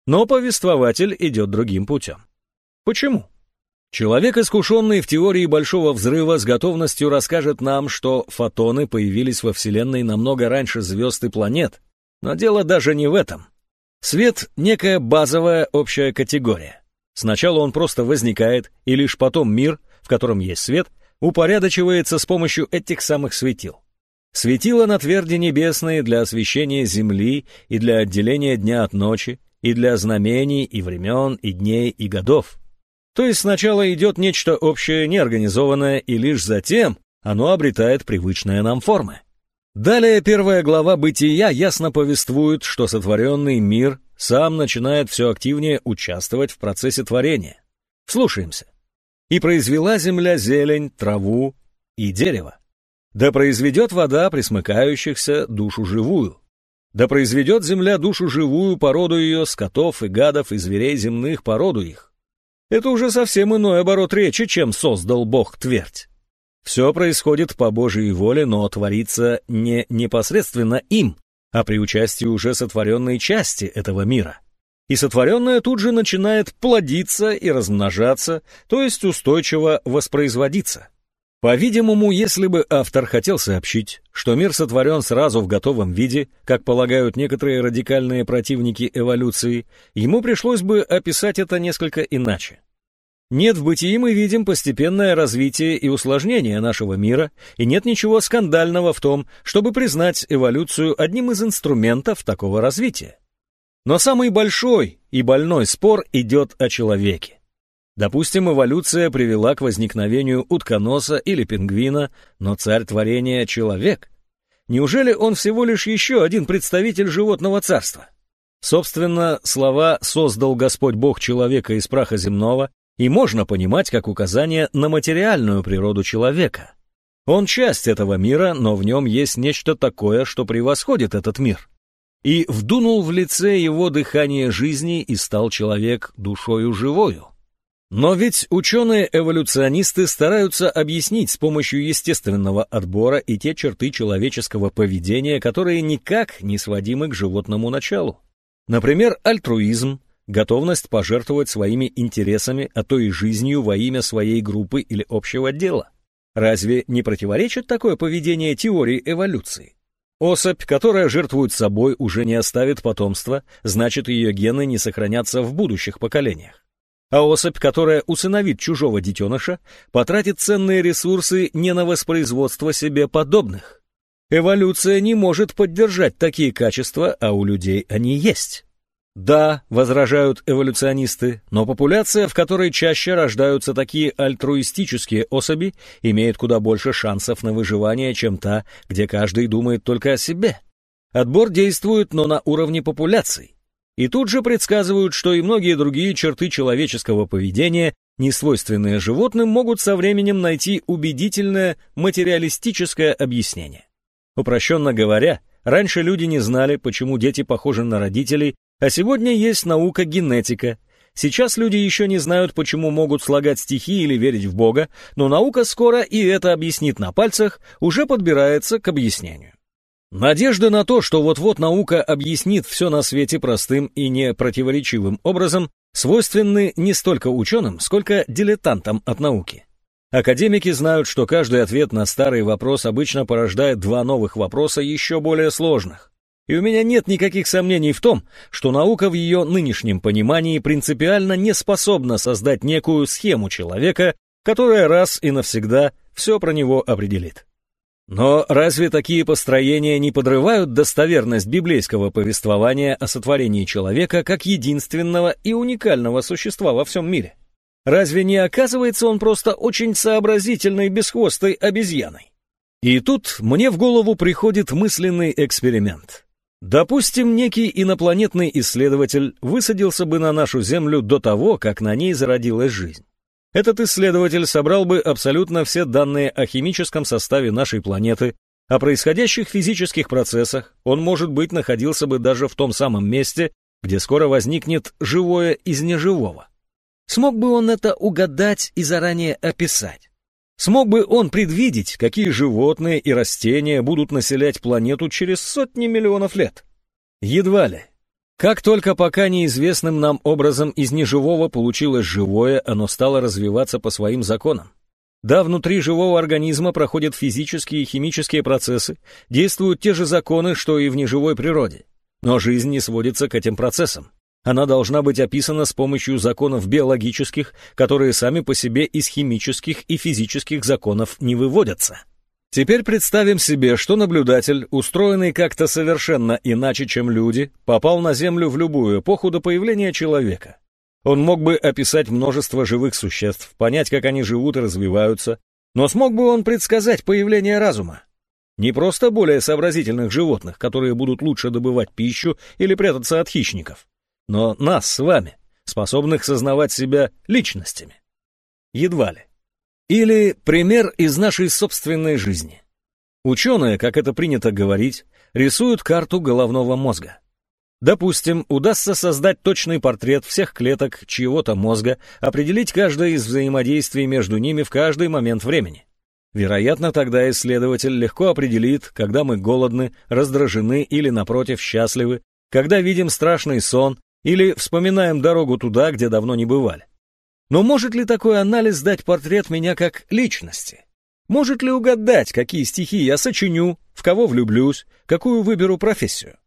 Speaker 1: Но повествователь идет другим путем. Почему? Человек, искушенный в теории Большого Взрыва, с готовностью расскажет нам, что фотоны появились во Вселенной намного раньше звезд и планет. Но дело даже не в этом. Свет — некая базовая общая категория. Сначала он просто возникает, и лишь потом мир, в котором есть свет, упорядочивается с помощью этих самых светил. Светила на тверди небесные для освещения земли и для отделения дня от ночи, и для знамений, и времен, и дней, и годов. То есть сначала идет нечто общее, неорганизованное, и лишь затем оно обретает привычные нам формы. Далее первая глава «Бытия» ясно повествует, что сотворенный мир сам начинает все активнее участвовать в процессе творения. Слушаемся. «И произвела земля зелень, траву и дерево. Да произведет вода присмыкающихся душу живую. Да произведет земля душу живую, породу ее, скотов и гадов и зверей земных, породу их». Это уже совсем иной оборот речи, чем создал Бог твердь. Все происходит по Божьей воле, но творится не непосредственно им, а при участии уже сотворенной части этого мира. И сотворенное тут же начинает плодиться и размножаться, то есть устойчиво воспроизводиться. По-видимому, если бы автор хотел сообщить, что мир сотворен сразу в готовом виде, как полагают некоторые радикальные противники эволюции, ему пришлось бы описать это несколько иначе. Нет, в бытии мы видим постепенное развитие и усложнение нашего мира, и нет ничего скандального в том, чтобы признать эволюцию одним из инструментов такого развития. Но самый большой и больной спор идет о человеке. Допустим, эволюция привела к возникновению утконоса или пингвина, но царь творения — человек. Неужели он всего лишь еще один представитель животного царства? Собственно, слова «создал Господь Бог человека из праха земного» и можно понимать как указание на материальную природу человека. Он часть этого мира, но в нем есть нечто такое, что превосходит этот мир. И вдунул в лице его дыхание жизни, и стал человек душою живою. Но ведь ученые-эволюционисты стараются объяснить с помощью естественного отбора и те черты человеческого поведения, которые никак не сводимы к животному началу. Например, альтруизм, готовность пожертвовать своими интересами, а то и жизнью во имя своей группы или общего дела. Разве не противоречит такое поведение теории эволюции? Особь, которая жертвует собой, уже не оставит потомства, значит ее гены не сохранятся в будущих поколениях. А особь, которая усыновит чужого детеныша, потратит ценные ресурсы не на воспроизводство себе подобных. Эволюция не может поддержать такие качества, а у людей они есть. Да, возражают эволюционисты, но популяция, в которой чаще рождаются такие альтруистические особи, имеет куда больше шансов на выживание, чем та, где каждый думает только о себе. Отбор действует, но на уровне популяций. И тут же предсказывают, что и многие другие черты человеческого поведения, не свойственные животным, могут со временем найти убедительное материалистическое объяснение. Упрощенно говоря, раньше люди не знали, почему дети похожи на родителей, а сегодня есть наука генетика. Сейчас люди еще не знают, почему могут слагать стихи или верить в Бога, но наука скоро и это объяснит на пальцах, уже подбирается к объяснению. Надежда на то, что вот-вот наука объяснит все на свете простым и не противоречивым образом, свойственны не столько ученым, сколько дилетантам от науки. Академики знают, что каждый ответ на старый вопрос обычно порождает два новых вопроса еще более сложных. И у меня нет никаких сомнений в том, что наука в ее нынешнем понимании принципиально не способна создать некую схему человека, которая раз и навсегда все про него определит. Но разве такие построения не подрывают достоверность библейского повествования о сотворении человека как единственного и уникального существа во всем мире? Разве не оказывается он просто очень сообразительной бесхвостой обезьяной? И тут мне в голову приходит мысленный эксперимент. Допустим, некий инопланетный исследователь высадился бы на нашу Землю до того, как на ней зародилась жизнь. Этот исследователь собрал бы абсолютно все данные о химическом составе нашей планеты, о происходящих физических процессах, он, может быть, находился бы даже в том самом месте, где скоро возникнет живое из неживого. Смог бы он это угадать и заранее описать? Смог бы он предвидеть, какие животные и растения будут населять планету через сотни миллионов лет? Едва ли. Как только пока неизвестным нам образом из неживого получилось живое, оно стало развиваться по своим законам. Да, внутри живого организма проходят физические и химические процессы, действуют те же законы, что и в неживой природе. Но жизнь не сводится к этим процессам. Она должна быть описана с помощью законов биологических, которые сами по себе из химических и физических законов не выводятся. Теперь представим себе, что наблюдатель, устроенный как-то совершенно иначе, чем люди, попал на Землю в любую эпоху до появления человека. Он мог бы описать множество живых существ, понять, как они живут и развиваются, но смог бы он предсказать появление разума? Не просто более сообразительных животных, которые будут лучше добывать пищу или прятаться от хищников, но нас с вами, способных сознавать себя личностями. Едва ли. Или пример из нашей собственной жизни. Ученые, как это принято говорить, рисуют карту головного мозга. Допустим, удастся создать точный портрет всех клеток чьего-то мозга, определить каждое из взаимодействий между ними в каждый момент времени. Вероятно, тогда исследователь легко определит, когда мы голодны, раздражены или, напротив, счастливы, когда видим страшный сон, или вспоминаем дорогу туда, где давно не бывали. Но может ли такой анализ дать портрет меня как личности? Может ли угадать, какие стихи я сочиню, в кого влюблюсь, какую выберу профессию?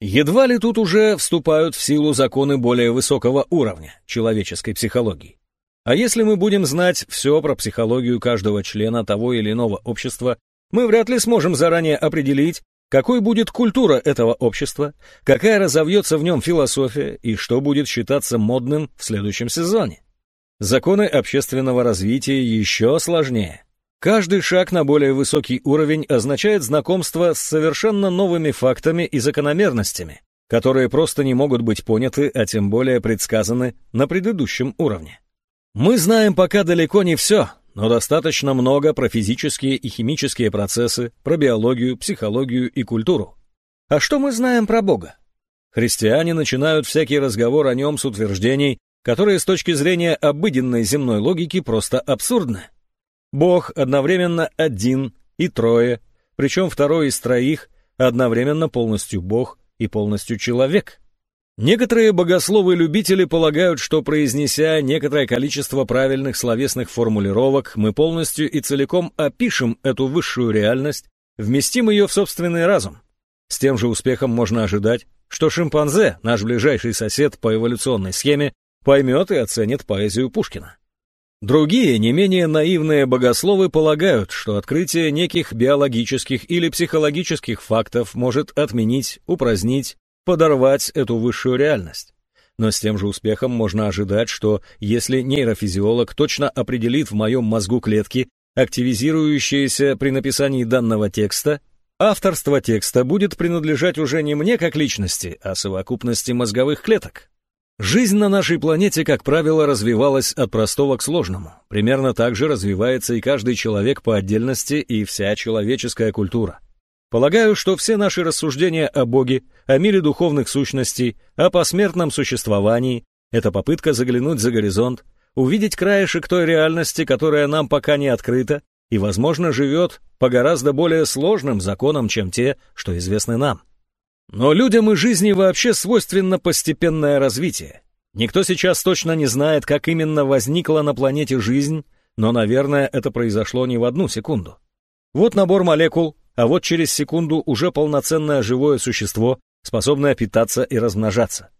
Speaker 1: Едва ли тут уже вступают в силу законы более высокого уровня человеческой психологии. А если мы будем знать все про психологию каждого члена того или иного общества, мы вряд ли сможем заранее определить, какой будет культура этого общества, какая разовьется в нем философия и что будет считаться модным в следующем сезоне. Законы общественного развития еще сложнее. Каждый шаг на более высокий уровень означает знакомство с совершенно новыми фактами и закономерностями, которые просто не могут быть поняты, а тем более предсказаны на предыдущем уровне. Мы знаем пока далеко не все, но достаточно много про физические и химические процессы, про биологию, психологию и культуру. А что мы знаем про Бога? Христиане начинают всякий разговор о нем с утверждений, которые с точки зрения обыденной земной логики просто абсурдны. Бог одновременно один и трое, причем второй из троих одновременно полностью Бог и полностью человек. Некоторые богословы-любители полагают, что произнеся некоторое количество правильных словесных формулировок, мы полностью и целиком опишем эту высшую реальность, вместим ее в собственный разум. С тем же успехом можно ожидать, что шимпанзе, наш ближайший сосед по эволюционной схеме, поймет и оценит поэзию Пушкина. Другие, не менее наивные богословы полагают, что открытие неких биологических или психологических фактов может отменить, упразднить, подорвать эту высшую реальность. Но с тем же успехом можно ожидать, что если нейрофизиолог точно определит в моем мозгу клетки, активизирующиеся при написании данного текста, авторство текста будет принадлежать уже не мне как личности, а совокупности мозговых клеток. Жизнь на нашей планете, как правило, развивалась от простого к сложному. Примерно так же развивается и каждый человек по отдельности, и вся человеческая культура. Полагаю, что все наши рассуждения о Боге, о мире духовных сущностей, о посмертном существовании — это попытка заглянуть за горизонт, увидеть краешек той реальности, которая нам пока не открыта и, возможно, живет по гораздо более сложным законам, чем те, что известны нам. Но людям и жизни вообще свойственно постепенное развитие. Никто сейчас точно не знает, как именно возникла на планете жизнь, но, наверное, это произошло не в одну секунду. Вот набор молекул, а вот через секунду уже полноценное живое существо, способное питаться и размножаться.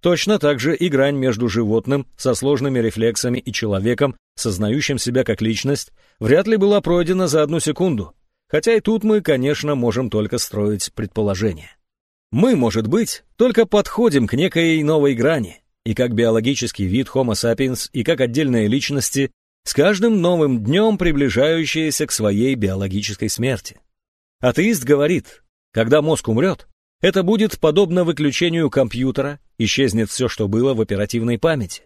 Speaker 1: Точно так же и грань между животным со сложными рефлексами и человеком, сознающим себя как личность, вряд ли была пройдена за одну секунду, хотя и тут мы, конечно, можем только строить предположения. Мы, может быть, только подходим к некой новой грани, и как биологический вид Homo sapiens, и как отдельные личности, с каждым новым днем приближающиеся к своей биологической смерти. Атеист говорит, когда мозг умрет, это будет подобно выключению компьютера, исчезнет все, что было в оперативной памяти.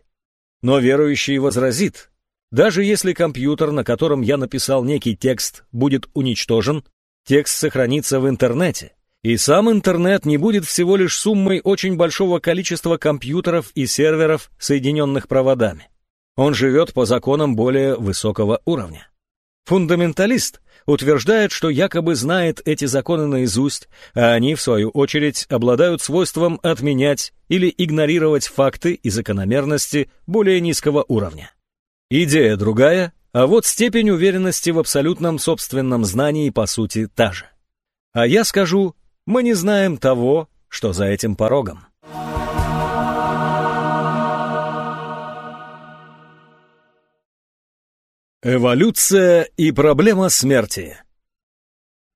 Speaker 1: Но верующий возразит, даже если компьютер, на котором я написал некий текст, будет уничтожен, текст сохранится в интернете, и сам интернет не будет всего лишь суммой очень большого количества компьютеров и серверов, соединенных проводами. Он живет по законам более высокого уровня. Фундаменталист утверждает, что якобы знает эти законы наизусть, а они, в свою очередь, обладают свойством отменять или игнорировать факты и закономерности более низкого уровня. Идея другая, а вот степень уверенности в абсолютном собственном знании по сути та же. А я скажу, мы не знаем того, что за этим порогом. Эволюция и проблема смерти.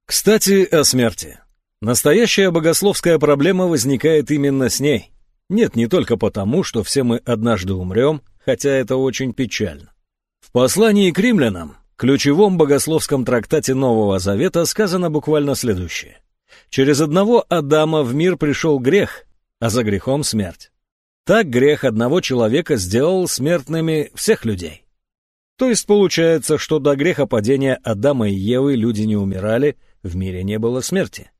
Speaker 1: Кстати, о смерти. Настоящая богословская проблема возникает именно с ней. Нет, не только потому, что все мы однажды умрем, хотя это очень печально. В послании к римлянам, ключевом богословском трактате Нового Завета, сказано буквально следующее. Через одного Адама в мир пришел грех, а за грехом смерть. Так грех одного человека сделал смертными всех людей. То есть получается, что до грехопадения Адама и Евы люди не умирали, в мире не было смерти.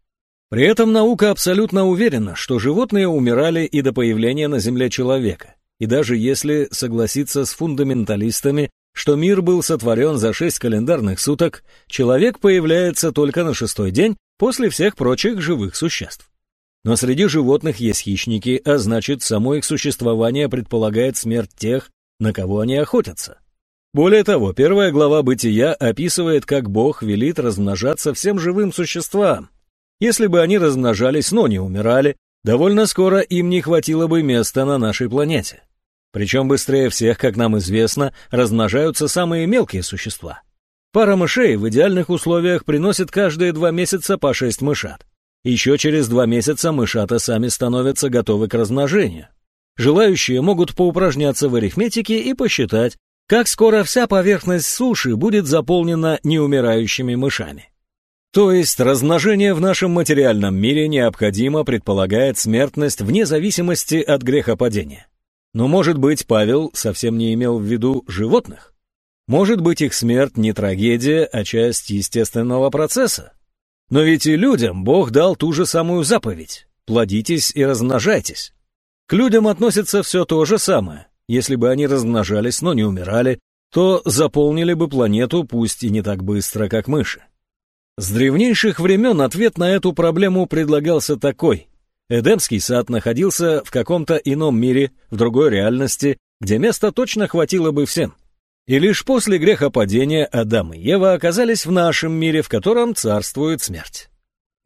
Speaker 1: При этом наука абсолютно уверена, что животные умирали и до появления на Земле человека. И даже если согласиться с фундаменталистами, что мир был сотворен за шесть календарных суток, человек появляется только на шестой день после всех прочих живых существ. Но среди животных есть хищники, а значит, само их существование предполагает смерть тех, на кого они охотятся. Более того, первая глава «Бытия» описывает, как Бог велит размножаться всем живым существам. Если бы они размножались, но не умирали, довольно скоро им не хватило бы места на нашей планете. Причем быстрее всех, как нам известно, размножаются самые мелкие существа. Пара мышей в идеальных условиях приносит каждые два месяца по шесть мышат. Еще через два месяца мышата сами становятся готовы к размножению. Желающие могут поупражняться в арифметике и посчитать, как скоро вся поверхность суши будет заполнена неумирающими мышами. То есть размножение в нашем материальном мире необходимо предполагает смертность вне зависимости от грехопадения. Но, может быть, Павел совсем не имел в виду животных? Может быть, их смерть не трагедия, а часть естественного процесса? Но ведь и людям Бог дал ту же самую заповедь – плодитесь и размножайтесь. К людям относится все то же самое. Если бы они размножались, но не умирали, то заполнили бы планету, пусть и не так быстро, как мыши. С древнейших времен ответ на эту проблему предлагался такой. Эдемский сад находился в каком-то ином мире, в другой реальности, где места точно хватило бы всем. И лишь после грехопадения Адам и Ева оказались в нашем мире, в котором царствует смерть.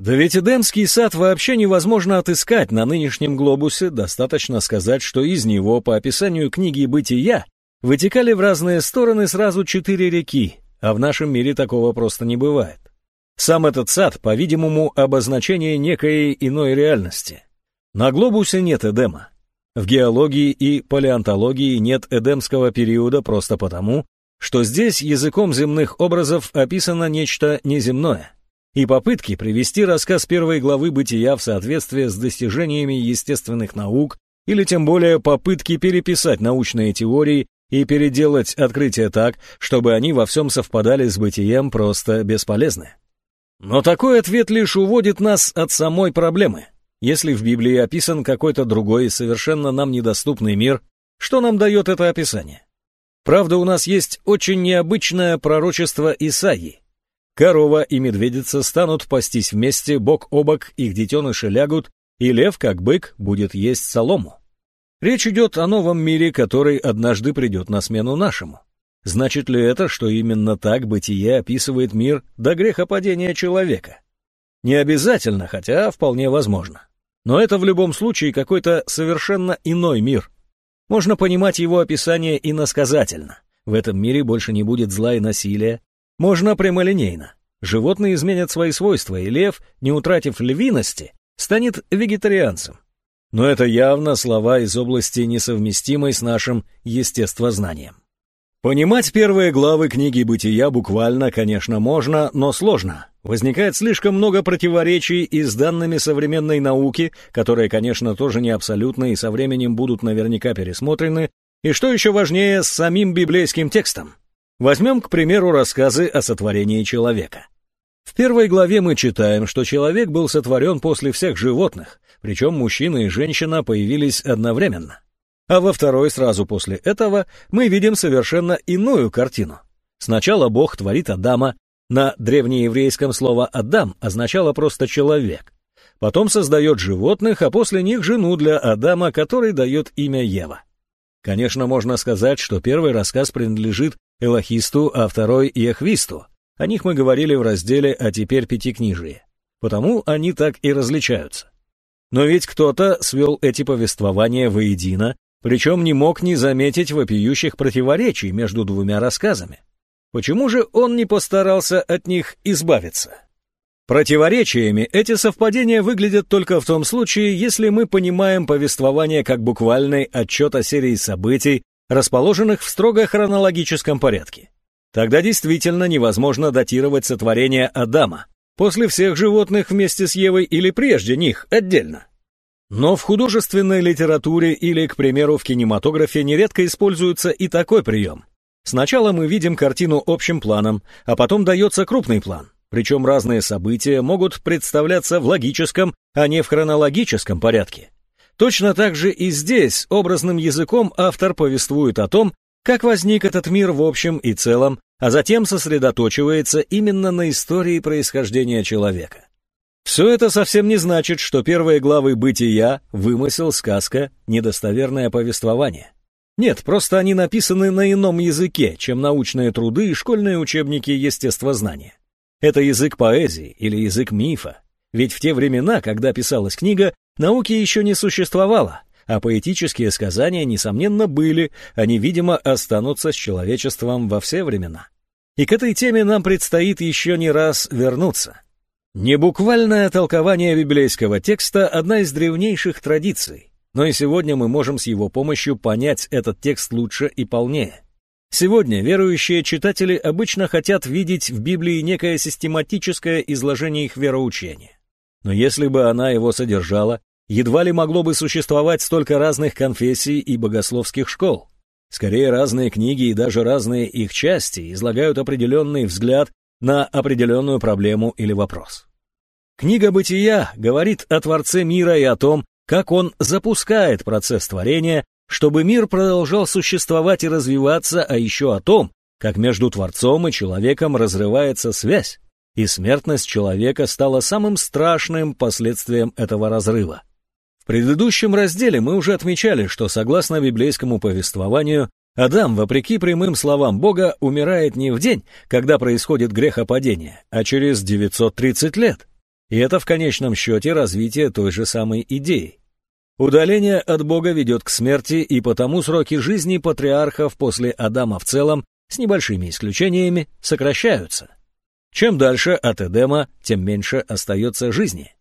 Speaker 1: Да ведь Эдемский сад вообще невозможно отыскать на нынешнем глобусе, достаточно сказать, что из него, по описанию книги «Бытия», вытекали в разные стороны сразу четыре реки, а в нашем мире такого просто не бывает. Сам этот сад, по-видимому, обозначение некой иной реальности. На глобусе нет Эдема, в геологии и палеонтологии нет эдемского периода просто потому, что здесь языком земных образов описано нечто неземное, и попытки привести рассказ первой главы бытия в соответствие с достижениями естественных наук или тем более попытки переписать научные теории и переделать открытия так, чтобы они во всем совпадали с бытием, просто бесполезны. Но такой ответ лишь уводит нас от самой проблемы. Если в Библии описан какой-то другой, совершенно нам недоступный мир, что нам дает это описание? Правда, у нас есть очень необычное пророчество Исаии. Корова и медведица станут пастись вместе, бок о бок, их детеныши лягут, и лев, как бык, будет есть солому. Речь идет о новом мире, который однажды придет на смену нашему. Значит ли это, что именно так бытие описывает мир до грехопадения человека? Не обязательно, хотя вполне возможно. Но это в любом случае какой-то совершенно иной мир. Можно понимать его описание иносказательно. В этом мире больше не будет зла и насилия. Можно прямолинейно. Животные изменят свои свойства, и лев, не утратив львиности, станет вегетарианцем. Но это явно слова из области, несовместимой с нашим естествознанием. Понимать первые главы книги «Бытия» буквально, конечно, можно, но сложно. Возникает слишком много противоречий и с данными современной науки, которые, конечно, тоже не абсолютны и со временем будут наверняка пересмотрены, и, что еще важнее, с самим библейским текстом. Возьмем, к примеру, рассказы о сотворении человека. В первой главе мы читаем, что человек был сотворен после всех животных, причем мужчина и женщина появились одновременно. А во второй, сразу после этого, мы видим совершенно иную картину. Сначала Бог творит Адама, на древнееврейском слово «Адам» означало просто «человек». Потом создает животных, а после них жену для Адама, который дает имя Ева. Конечно, можно сказать, что первый рассказ принадлежит Элохисту, а второй — Иехвисту. О них мы говорили в разделе «А теперь пятикнижие». Потому они так и различаются. Но ведь кто-то свел эти повествования воедино причем не мог не заметить вопиющих противоречий между двумя рассказами. Почему же он не постарался от них избавиться? Противоречиями эти совпадения выглядят только в том случае, если мы понимаем повествование как буквальный отчет о серии событий, расположенных в строго хронологическом порядке. Тогда действительно невозможно датировать сотворение Адама, после всех животных вместе с Евой или прежде них, отдельно. Но в художественной литературе или, к примеру, в кинематографе нередко используется и такой прием. Сначала мы видим картину общим планом, а потом дается крупный план. Причем разные события могут представляться в логическом, а не в хронологическом порядке. Точно так же и здесь образным языком автор повествует о том, как возник этот мир в общем и целом, а затем сосредоточивается именно на истории происхождения человека. Все это совсем не значит, что первые главы «Бытия» — вымысел, сказка, недостоверное повествование. Нет, просто они написаны на ином языке, чем научные труды и школьные учебники естествознания. Это язык поэзии или язык мифа. Ведь в те времена, когда писалась книга, науки еще не существовало, а поэтические сказания, несомненно, были, они, видимо, останутся с человечеством во все времена. И к этой теме нам предстоит еще не раз вернуться. Небуквальное толкование библейского текста – одна из древнейших традиций, но и сегодня мы можем с его помощью понять этот текст лучше и полнее. Сегодня верующие читатели обычно хотят видеть в Библии некое систематическое изложение их вероучения. Но если бы она его содержала, едва ли могло бы существовать столько разных конфессий и богословских школ. Скорее, разные книги и даже разные их части излагают определенный взгляд на определенную проблему или вопрос. Книга «Бытия» говорит о Творце мира и о том, как он запускает процесс творения, чтобы мир продолжал существовать и развиваться, а еще о том, как между Творцом и человеком разрывается связь, и смертность человека стала самым страшным последствием этого разрыва. В предыдущем разделе мы уже отмечали, что согласно библейскому повествованию, Адам, вопреки прямым словам Бога, умирает не в день, когда происходит грехопадение, а через 930 лет. И это в конечном счете развитие той же самой идеи. Удаление от Бога ведет к смерти, и потому сроки жизни патриархов после Адама в целом, с небольшими исключениями, сокращаются. Чем дальше от Эдема, тем меньше остается жизни.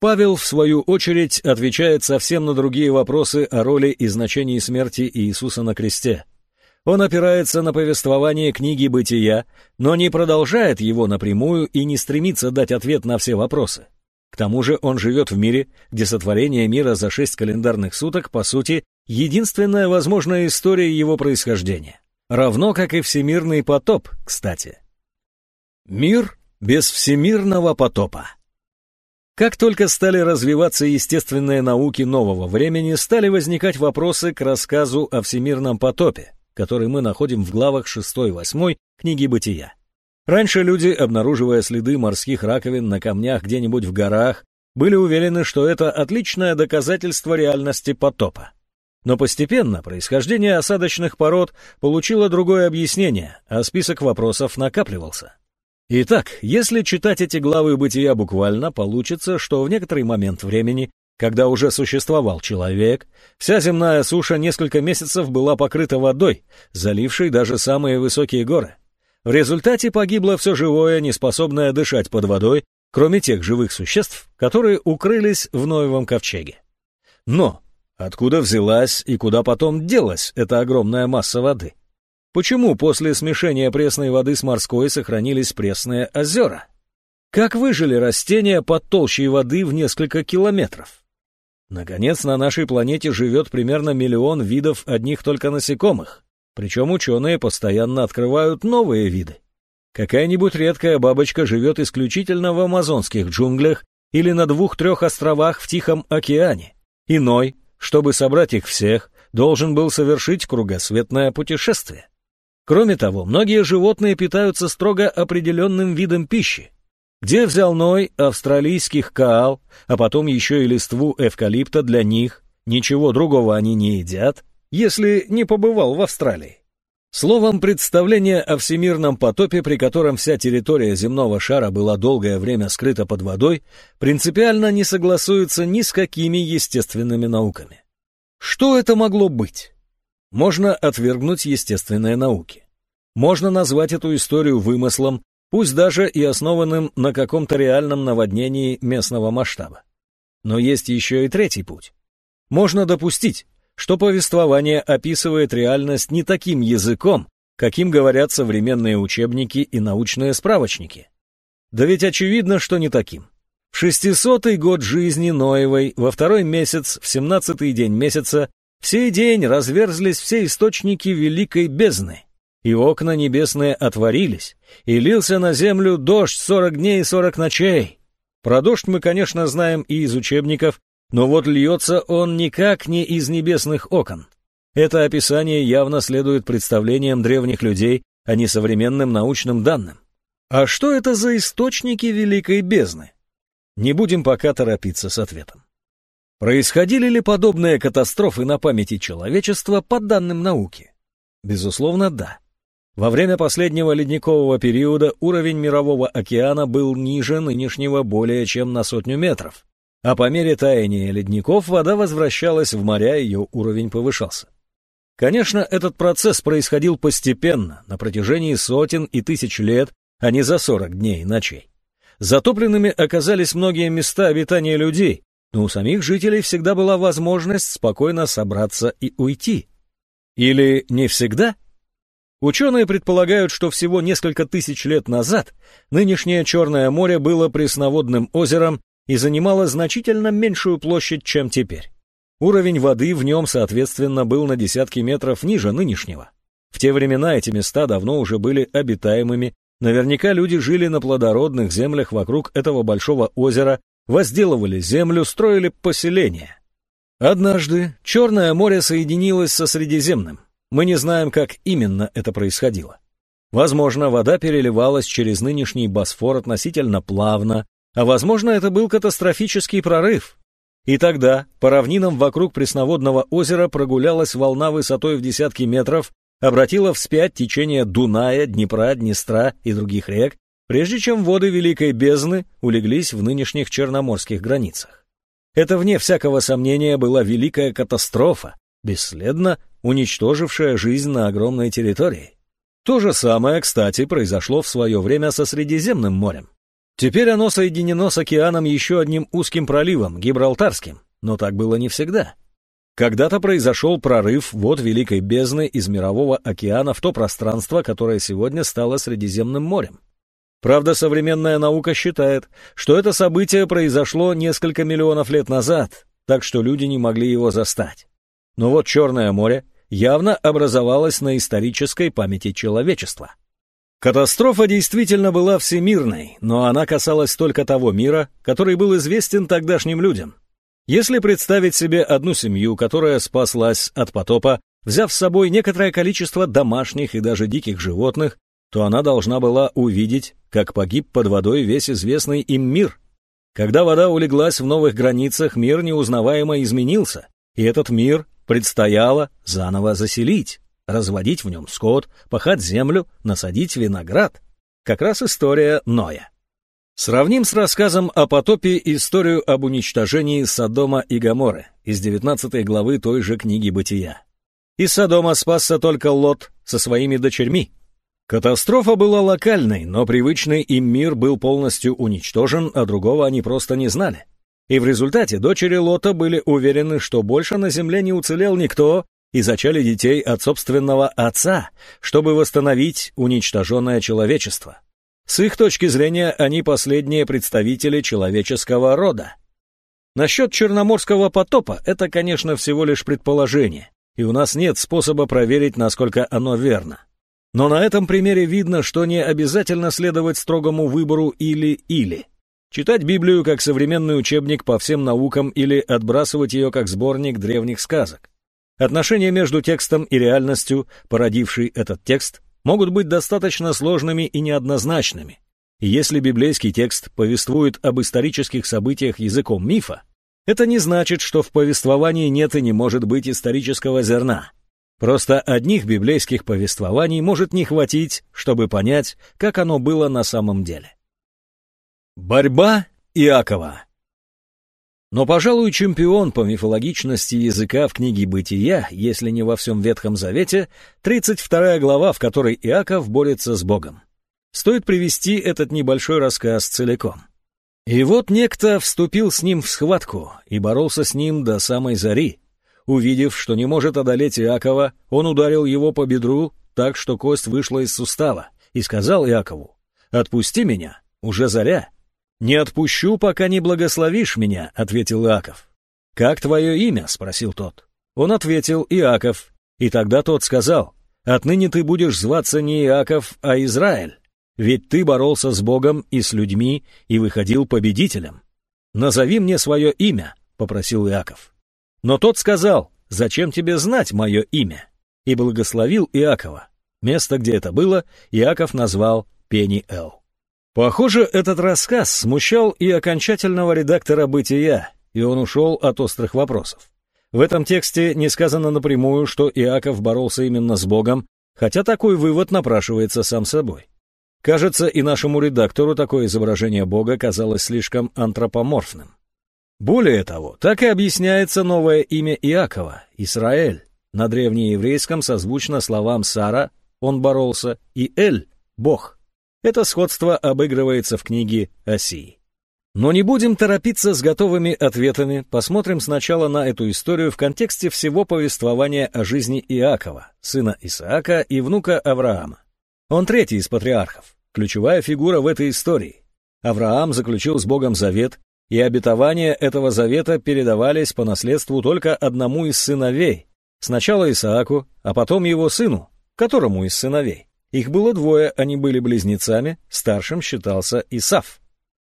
Speaker 1: Павел, в свою очередь, отвечает совсем на другие вопросы о роли и значении смерти Иисуса на кресте. Он опирается на повествование книги «Бытия», но не продолжает его напрямую и не стремится дать ответ на все вопросы. К тому же он живет в мире, где сотворение мира за шесть календарных суток, по сути, единственная возможная история его происхождения. Равно как и всемирный потоп, кстати. Мир без всемирного потопа. Как только стали развиваться естественные науки нового времени, стали возникать вопросы к рассказу о всемирном потопе, который мы находим в главах 6-8 книги «Бытия». Раньше люди, обнаруживая следы морских раковин на камнях где-нибудь в горах, были уверены, что это отличное доказательство реальности потопа. Но постепенно происхождение осадочных пород получило другое объяснение, а список вопросов накапливался. Итак, если читать эти главы бытия буквально, получится, что в некоторый момент времени, когда уже существовал человек, вся земная суша несколько месяцев была покрыта водой, залившей даже самые высокие горы. В результате погибло все живое, неспособное дышать под водой, кроме тех живых существ, которые укрылись в Ноевом ковчеге. Но откуда взялась и куда потом делась эта огромная масса воды? Почему после смешения пресной воды с морской сохранились пресные озера? Как выжили растения под толщей воды в несколько километров? Наконец, на нашей планете живет примерно миллион видов одних только насекомых, причем ученые постоянно открывают новые виды. Какая-нибудь редкая бабочка живет исключительно в амазонских джунглях или на двух-трех островах в Тихом океане. Иной, чтобы собрать их всех, должен был совершить кругосветное путешествие. Кроме того, многие животные питаются строго определенным видом пищи. Где взял Ной австралийских каал, а потом еще и листву эвкалипта для них, ничего другого они не едят, если не побывал в Австралии. Словом, представление о всемирном потопе, при котором вся территория земного шара была долгое время скрыта под водой, принципиально не согласуется ни с какими естественными науками. Что это могло быть? Можно отвергнуть естественные науки. Можно назвать эту историю вымыслом, пусть даже и основанным на каком-то реальном наводнении местного масштаба. Но есть еще и третий путь. Можно допустить, что повествование описывает реальность не таким языком, каким говорят современные учебники и научные справочники. Да ведь очевидно, что не таким. В шестисотый год жизни Ноевой, во второй месяц, в семнадцатый день месяца, в сей день разверзлись все источники великой бездны, и окна небесные отворились, и лился на землю дождь сорок дней и сорок ночей. Про дождь мы, конечно, знаем и из учебников, но вот льется он никак не из небесных окон. Это описание явно следует представлениям древних людей, а не современным научным данным. А что это за источники великой бездны? Не будем пока торопиться с ответом. Происходили ли подобные катастрофы на памяти человечества по данным науки? Безусловно, да. Во время последнего ледникового периода уровень мирового океана был ниже нынешнего более чем на сотню метров, а по мере таяния ледников вода возвращалась в моря, ее уровень повышался. Конечно, этот процесс происходил постепенно, на протяжении сотен и тысяч лет, а не за 40 дней и ночей. Затопленными оказались многие места обитания людей, но у самих жителей всегда была возможность спокойно собраться и уйти. Или не всегда? Ученые предполагают, что всего несколько тысяч лет назад нынешнее Черное море было пресноводным озером и занимало значительно меньшую площадь, чем теперь. Уровень воды в нем, соответственно, был на десятки метров ниже нынешнего. В те времена эти места давно уже были обитаемыми, наверняка люди жили на плодородных землях вокруг этого большого озера, возделывали землю, строили поселения. Однажды Черное море соединилось со Средиземным. Мы не знаем, как именно это происходило. Возможно, вода переливалась через нынешний Босфор относительно плавно, а возможно, это был катастрофический прорыв. И тогда по равнинам вокруг пресноводного озера прогулялась волна высотой в десятки метров, обратила вспять течение Дуная, Днепра, Днестра и других рек, прежде чем воды Великой Бездны улеглись в нынешних черноморских границах. Это, вне всякого сомнения, была великая катастрофа, бесследно уничтожившая жизнь на огромной территории. То же самое, кстати, произошло в свое время со Средиземным морем. Теперь оно соединено с океаном еще одним узким проливом, Гибралтарским, но так было не всегда. Когда-то произошел прорыв вод Великой Бездны из Мирового океана в то пространство, которое сегодня стало Средиземным морем. Правда, современная наука считает, что это событие произошло несколько миллионов лет назад, так что люди не могли его застать. Но вот Черное море явно образовалось на исторической памяти человечества. Катастрофа действительно была всемирной, но она касалась только того мира, который был известен тогдашним людям. Если представить себе одну семью, которая спаслась от потопа, взяв с собой некоторое количество домашних и даже диких животных, то она должна была увидеть, как погиб под водой весь известный им мир. Когда вода улеглась в новых границах, мир неузнаваемо изменился, и этот мир предстояло заново заселить, разводить в нем скот, пахать землю, насадить виноград. Как раз история Ноя. Сравним с рассказом о потопе историю об уничтожении Содома и Гоморры из 19 главы той же книги «Бытия». Из Содома спасся только Лот со своими дочерьми. Катастрофа была локальной, но привычный им мир был полностью уничтожен, а другого они просто не знали. И в результате дочери Лота были уверены, что больше на земле не уцелел никто, и зачали детей от собственного отца, чтобы восстановить уничтоженное человечество. С их точки зрения они последние представители человеческого рода. Насчет Черноморского потопа это, конечно, всего лишь предположение, и у нас нет способа проверить, насколько оно верно. Но на этом примере видно, что не обязательно следовать строгому выбору или-или. Читать Библию как современный учебник по всем наукам или отбрасывать ее как сборник древних сказок. Отношения между текстом и реальностью, породившей этот текст, могут быть достаточно сложными и неоднозначными. Если библейский текст повествует об исторических событиях языком мифа, это не значит, что в повествовании нет и не может быть исторического зерна. Просто одних библейских повествований может не хватить, чтобы понять, как оно было на самом деле. Борьба Иакова Но, пожалуй, чемпион по мифологичности языка в книге «Бытия», если не во всем Ветхом Завете, 32 глава, в которой Иаков борется с Богом. Стоит привести этот небольшой рассказ целиком. И вот некто вступил с ним в схватку и боролся с ним до самой зари. Увидев, что не может одолеть Иакова, он ударил его по бедру так, что кость вышла из сустава, и сказал Иакову, «Отпусти меня, уже заря». «Не отпущу, пока не благословишь меня», — ответил Иаков. «Как твое имя?» — спросил тот. Он ответил «Иаков». И тогда тот сказал, «Отныне ты будешь зваться не Иаков, а Израиль, ведь ты боролся с Богом и с людьми и выходил победителем. Назови мне свое имя», — попросил Иаков. Но тот сказал, «Зачем тебе знать мое имя?» и благословил Иакова. Место, где это было, Иаков назвал Пени-Эл. Похоже, этот рассказ смущал и окончательного редактора «Бытия», и он ушел от острых вопросов. В этом тексте не сказано напрямую, что Иаков боролся именно с Богом, хотя такой вывод напрашивается сам собой. Кажется, и нашему редактору такое изображение Бога казалось слишком антропоморфным. Более того, так и объясняется новое имя Иакова — Исраэль. На древнееврейском созвучно словам Сара «он боролся» и «Эль» — «Бог». Это сходство обыгрывается в книге Осии. Но не будем торопиться с готовыми ответами, посмотрим сначала на эту историю в контексте всего повествования о жизни Иакова, сына Исаака и внука Авраама. Он третий из патриархов, ключевая фигура в этой истории. Авраам заключил с Богом завет, и обетования этого завета передавались по наследству только одному из сыновей, сначала Исааку, а потом его сыну, которому из сыновей. Их было двое, они были близнецами, старшим считался Исав.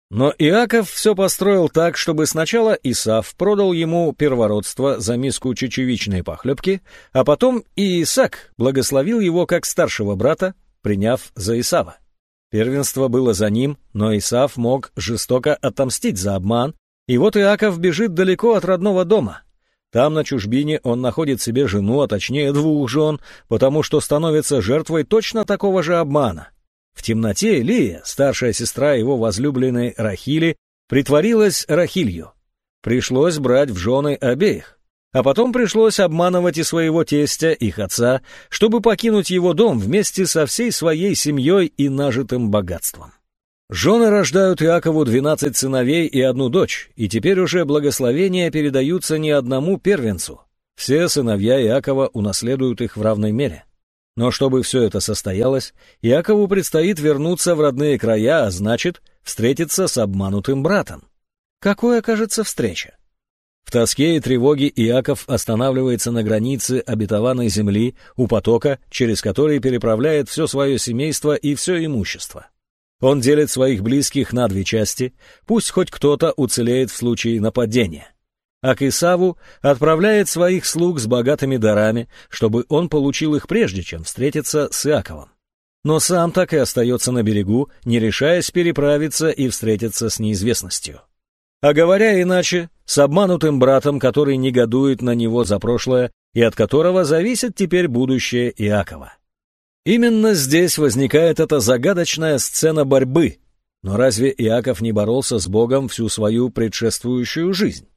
Speaker 1: Но Иаков все построил так, чтобы сначала Исав продал ему первородство за миску чечевичной похлебки, а потом и Исаак благословил его как старшего брата, приняв за Исава. Первенство было за ним, но Исав мог жестоко отомстить за обман, и вот Иаков бежит далеко от родного дома. Там, на чужбине, он находит себе жену, а точнее двух жен, потому что становится жертвой точно такого же обмана — в темноте Лия, старшая сестра его возлюбленной Рахили, притворилась Рахилью. Пришлось брать в жены обеих. А потом пришлось обманывать и своего тестя, их отца, чтобы покинуть его дом вместе со всей своей семьей и нажитым богатством. Жены рождают Иакову двенадцать сыновей и одну дочь, и теперь уже благословения передаются не одному первенцу. Все сыновья Иакова унаследуют их в равной мере. Но чтобы все это состоялось, Якову предстоит вернуться в родные края, а значит, встретиться с обманутым братом. Какой окажется встреча? В тоске и тревоге Иаков останавливается на границе обетованной земли у потока, через который переправляет все свое семейство и все имущество. Он делит своих близких на две части, пусть хоть кто-то уцелеет в случае нападения а к Исаву отправляет своих слуг с богатыми дарами, чтобы он получил их прежде, чем встретиться с Иаковом. Но сам так и остается на берегу, не решаясь переправиться и встретиться с неизвестностью. А говоря иначе, с обманутым братом, который негодует на него за прошлое и от которого зависит теперь будущее Иакова. Именно здесь возникает эта загадочная сцена борьбы. Но разве Иаков не боролся с Богом всю свою предшествующую жизнь?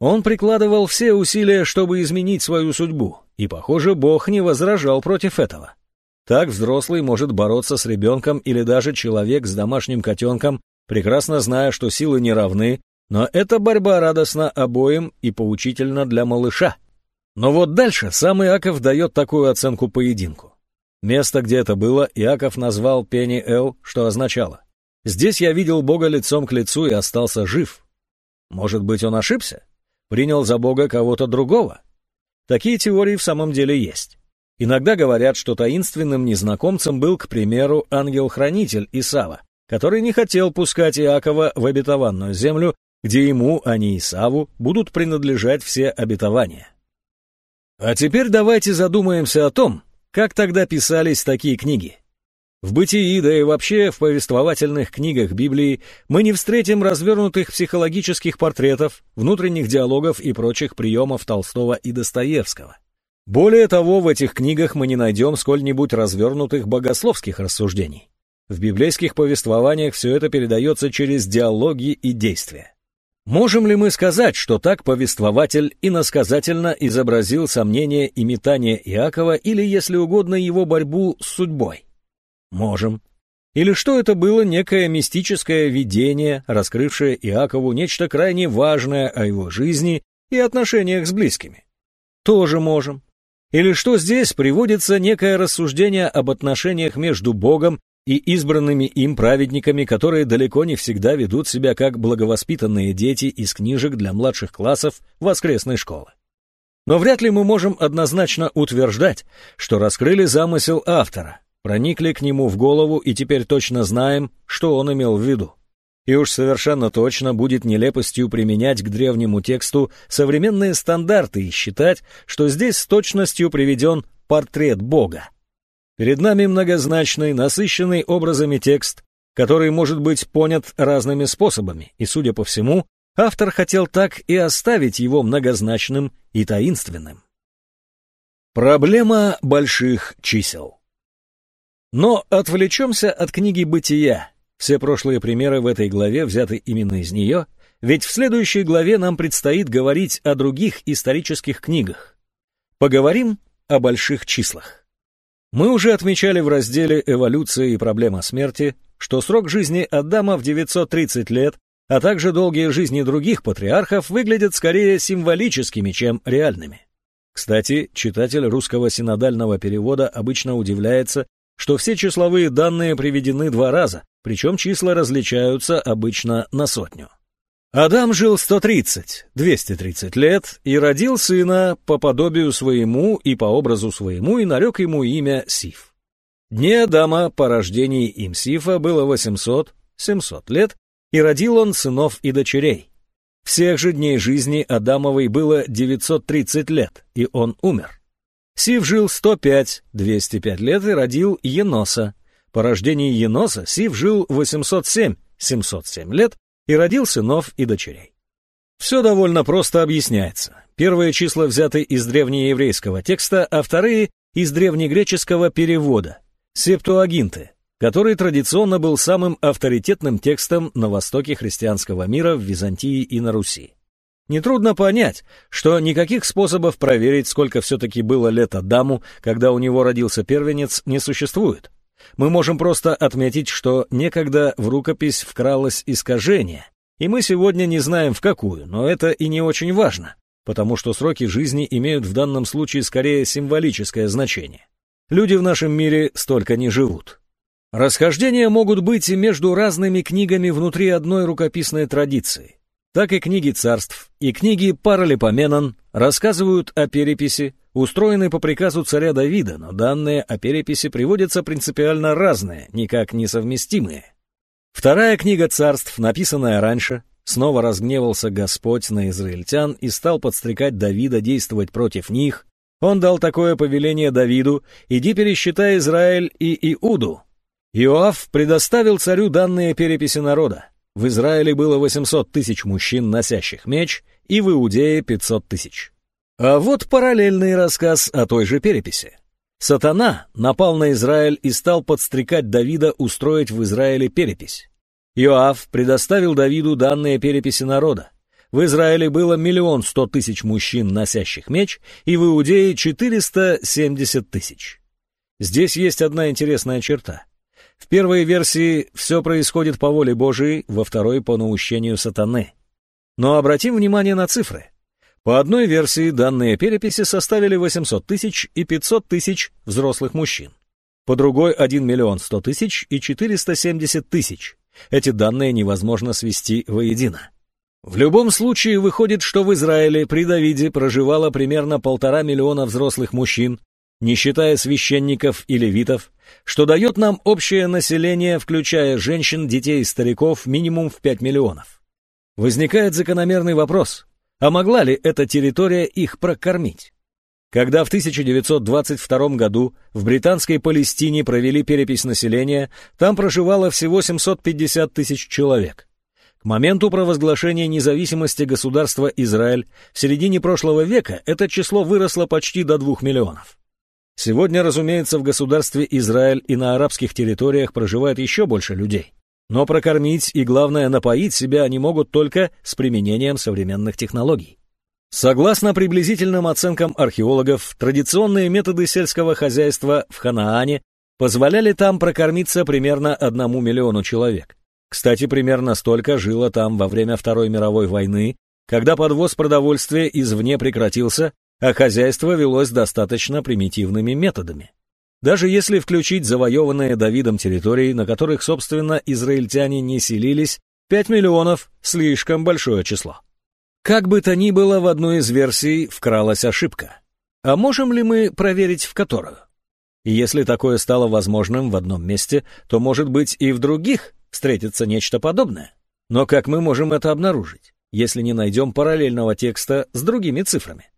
Speaker 1: Он прикладывал все усилия, чтобы изменить свою судьбу, и, похоже, Бог не возражал против этого. Так взрослый может бороться с ребенком или даже человек с домашним котенком, прекрасно зная, что силы не равны, но эта борьба радостна обоим и поучительна для малыша. Но вот дальше сам Иаков дает такую оценку поединку. Место, где это было, Иаков назвал Пени Эл, что означало «Здесь я видел Бога лицом к лицу и остался жив». Может быть, он ошибся? принял за Бога кого-то другого? Такие теории в самом деле есть. Иногда говорят, что таинственным незнакомцем был, к примеру, ангел-хранитель Исава, который не хотел пускать Иакова в обетованную землю, где ему, а не Исаву, будут принадлежать все обетования. А теперь давайте задумаемся о том, как тогда писались такие книги. В бытии, да и вообще в повествовательных книгах Библии мы не встретим развернутых психологических портретов, внутренних диалогов и прочих приемов Толстого и Достоевского. Более того, в этих книгах мы не найдем сколь-нибудь развернутых богословских рассуждений. В библейских повествованиях все это передается через диалоги и действия. Можем ли мы сказать, что так повествователь иносказательно изобразил сомнения и метания Иакова или, если угодно, его борьбу с судьбой? Можем. Или что это было некое мистическое видение, раскрывшее Иакову нечто крайне важное о его жизни и отношениях с близкими? Тоже можем. Или что здесь приводится некое рассуждение об отношениях между Богом и избранными им праведниками, которые далеко не всегда ведут себя как благовоспитанные дети из книжек для младших классов воскресной школы. Но вряд ли мы можем однозначно утверждать, что раскрыли замысел автора, проникли к нему в голову и теперь точно знаем, что он имел в виду. И уж совершенно точно будет нелепостью применять к древнему тексту современные стандарты и считать, что здесь с точностью приведен портрет Бога. Перед нами многозначный, насыщенный образами текст, который может быть понят разными способами, и, судя по всему, автор хотел так и оставить его многозначным и таинственным. Проблема больших чисел но отвлечемся от книги «Бытия». Все прошлые примеры в этой главе взяты именно из нее, ведь в следующей главе нам предстоит говорить о других исторических книгах. Поговорим о больших числах. Мы уже отмечали в разделе «Эволюция и проблема смерти», что срок жизни Адама в 930 лет а также долгие жизни других патриархов выглядят скорее символическими, чем реальными. Кстати, читатель русского синодального перевода обычно удивляется, что все числовые данные приведены два раза, причем числа различаются обычно на сотню. Адам жил 130, 230 лет и родил сына по подобию своему и по образу своему и нарек ему имя Сиф. Дне Адама по рождении им Сифа было 800, 700 лет, и родил он сынов и дочерей. Всех же дней жизни Адамовой было 930 лет, и он умер. Сив жил 105-205 лет и родил Еноса. По рождении Еноса Сив жил 807-707 лет и родил сынов и дочерей. Все довольно просто объясняется. Первые числа взяты из древнееврейского текста, а вторые — из древнегреческого перевода, септуагинты, который традиционно был самым авторитетным текстом на востоке христианского мира в Византии и на Руси. Нетрудно понять, что никаких способов проверить, сколько все-таки было лет Адаму, когда у него родился первенец, не существует. Мы можем просто отметить, что некогда в рукопись вкралось искажение, и мы сегодня не знаем в какую, но это и не очень важно, потому что сроки жизни имеют в данном случае скорее символическое значение. Люди в нашем мире столько не живут. Расхождения могут быть и между разными книгами внутри одной рукописной традиции так и книги царств и книги Паралипоменон рассказывают о переписи, устроенной по приказу царя Давида, но данные о переписи приводятся принципиально разные, никак несовместимые. Вторая книга царств, написанная раньше, снова разгневался Господь на израильтян и стал подстрекать Давида действовать против них. Он дал такое повеление Давиду «Иди пересчитай Израиль и Иуду». Иоав предоставил царю данные переписи народа. В Израиле было 800 тысяч мужчин, носящих меч, и в Иудее 500 тысяч. А вот параллельный рассказ о той же переписи. Сатана напал на Израиль и стал подстрекать Давида устроить в Израиле перепись. Иоав предоставил Давиду данные переписи народа. В Израиле было миллион сто тысяч мужчин, носящих меч, и в Иудее 470 тысяч. Здесь есть одна интересная черта. В первой версии все происходит по воле Божией, во второй — по наущению сатаны. Но обратим внимание на цифры. По одной версии данные переписи составили 800 тысяч и 500 тысяч взрослых мужчин. По другой — 1 миллион 100 тысяч и 470 тысяч. Эти данные невозможно свести воедино. В любом случае выходит, что в Израиле при Давиде проживало примерно полтора миллиона взрослых мужчин, не считая священников и левитов, что дает нам общее население, включая женщин, детей и стариков, минимум в 5 миллионов. Возникает закономерный вопрос, а могла ли эта территория их прокормить? Когда в 1922 году в британской Палестине провели перепись населения, там проживало всего 750 тысяч человек. К моменту провозглашения независимости государства Израиль в середине прошлого века это число выросло почти до 2 миллионов. Сегодня, разумеется, в государстве Израиль и на арабских территориях проживает еще больше людей. Но прокормить и, главное, напоить себя они могут только с применением современных технологий. Согласно приблизительным оценкам археологов, традиционные методы сельского хозяйства в Ханаане позволяли там прокормиться примерно одному миллиону человек. Кстати, примерно столько жило там во время Второй мировой войны, когда подвоз продовольствия извне прекратился, а хозяйство велось достаточно примитивными методами. Даже если включить завоеванные Давидом территории, на которых, собственно, израильтяне не селились, 5 миллионов – слишком большое число. Как бы то ни было, в одну из версий вкралась ошибка. А можем ли мы проверить в которую? И если такое стало возможным в одном месте, то, может быть, и в других встретится нечто подобное. Но как мы можем это обнаружить, если не найдем параллельного текста с другими цифрами?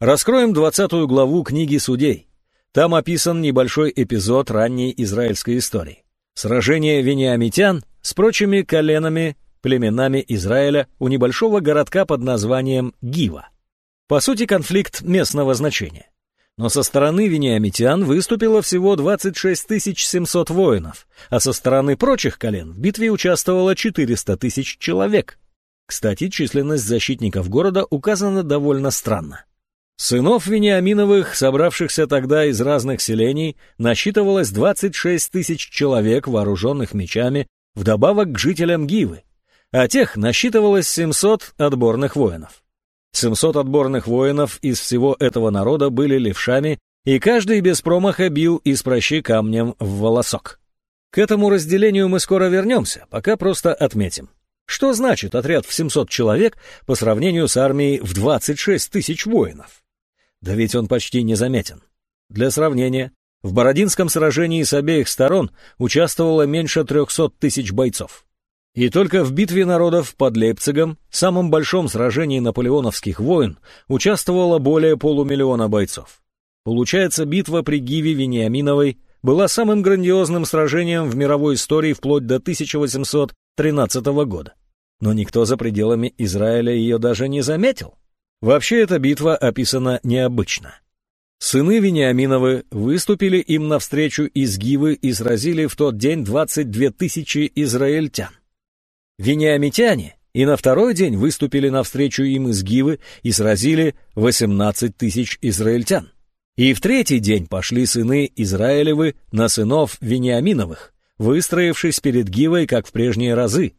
Speaker 1: Раскроем 20 главу книги Судей. Там описан небольшой эпизод ранней израильской истории. Сражение вениамитян с прочими коленами, племенами Израиля у небольшого городка под названием Гива. По сути, конфликт местного значения. Но со стороны вениамитян выступило всего 26 700 воинов, а со стороны прочих колен в битве участвовало 400 тысяч человек. Кстати, численность защитников города указана довольно странно. Сынов Вениаминовых, собравшихся тогда из разных селений, насчитывалось 26 тысяч человек, вооруженных мечами, вдобавок к жителям Гивы. а тех насчитывалось 700 отборных воинов. 700 отборных воинов из всего этого народа были левшами, и каждый без промаха бил из прощи камнем в волосок. К этому разделению мы скоро вернемся, пока просто отметим. Что значит отряд в 700 человек по сравнению с армией в 26 тысяч воинов? Да ведь он почти незаметен. Для сравнения, в Бородинском сражении с обеих сторон участвовало меньше 300 тысяч бойцов. И только в битве народов под Лейпцигом, самом большом сражении наполеоновских войн, участвовало более полумиллиона бойцов. Получается, битва при Гиве Вениаминовой была самым грандиозным сражением в мировой истории вплоть до 1813 года. Но никто за пределами Израиля ее даже не заметил. Вообще эта битва описана необычно. Сыны Вениаминовы выступили им навстречу из Гивы и сразили в тот день 22 тысячи израильтян. Вениамитяне и на второй день выступили навстречу им из Гивы и сразили 18 тысяч израильтян. И в третий день пошли сыны Израилевы на сынов Вениаминовых, выстроившись перед Гивой, как в прежние разы.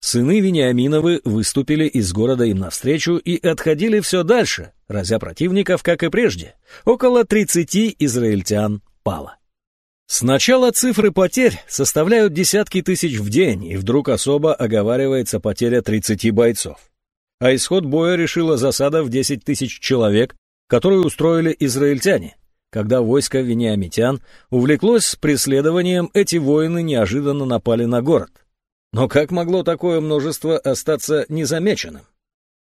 Speaker 1: Сыны Вениаминовы выступили из города им навстречу и отходили все дальше, разя противников, как и прежде. Около 30 израильтян пало. Сначала цифры потерь составляют десятки тысяч в день, и вдруг особо оговаривается потеря 30 бойцов. А исход боя решила засада в 10 тысяч человек, которую устроили израильтяне. Когда войско вениамитян увлеклось преследованием, эти воины неожиданно напали на город. Но как могло такое множество остаться незамеченным?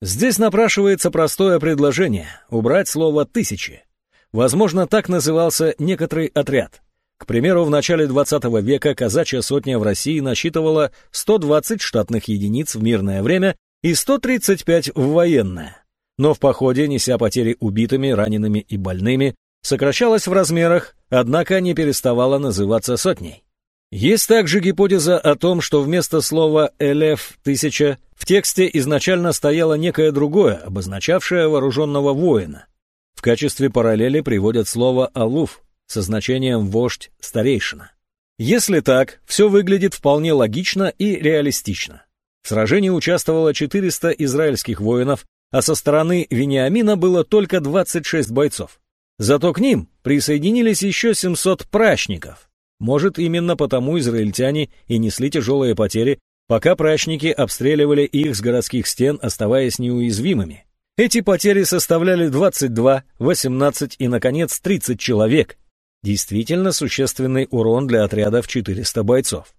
Speaker 1: Здесь напрашивается простое предложение — убрать слово «тысячи». Возможно, так назывался некоторый отряд — к примеру, в начале 20 века казачья сотня в России насчитывала 120 штатных единиц в мирное время и 135 в военное. Но в походе, неся потери убитыми, ранеными и больными, сокращалась в размерах, однако не переставала называться сотней. Есть также гипотеза о том, что вместо слова «элеф» — «тысяча» в тексте изначально стояло некое другое, обозначавшее вооруженного воина. В качестве параллели приводят слово «алуф», со значением «вождь старейшина». Если так, все выглядит вполне логично и реалистично. В сражении участвовало 400 израильских воинов, а со стороны Вениамина было только 26 бойцов. Зато к ним присоединились еще 700 прачников. Может, именно потому израильтяне и несли тяжелые потери, пока прачники обстреливали их с городских стен, оставаясь неуязвимыми. Эти потери составляли 22, 18 и, наконец, 30 человек, Действительно существенный урон для отряда в 400 бойцов.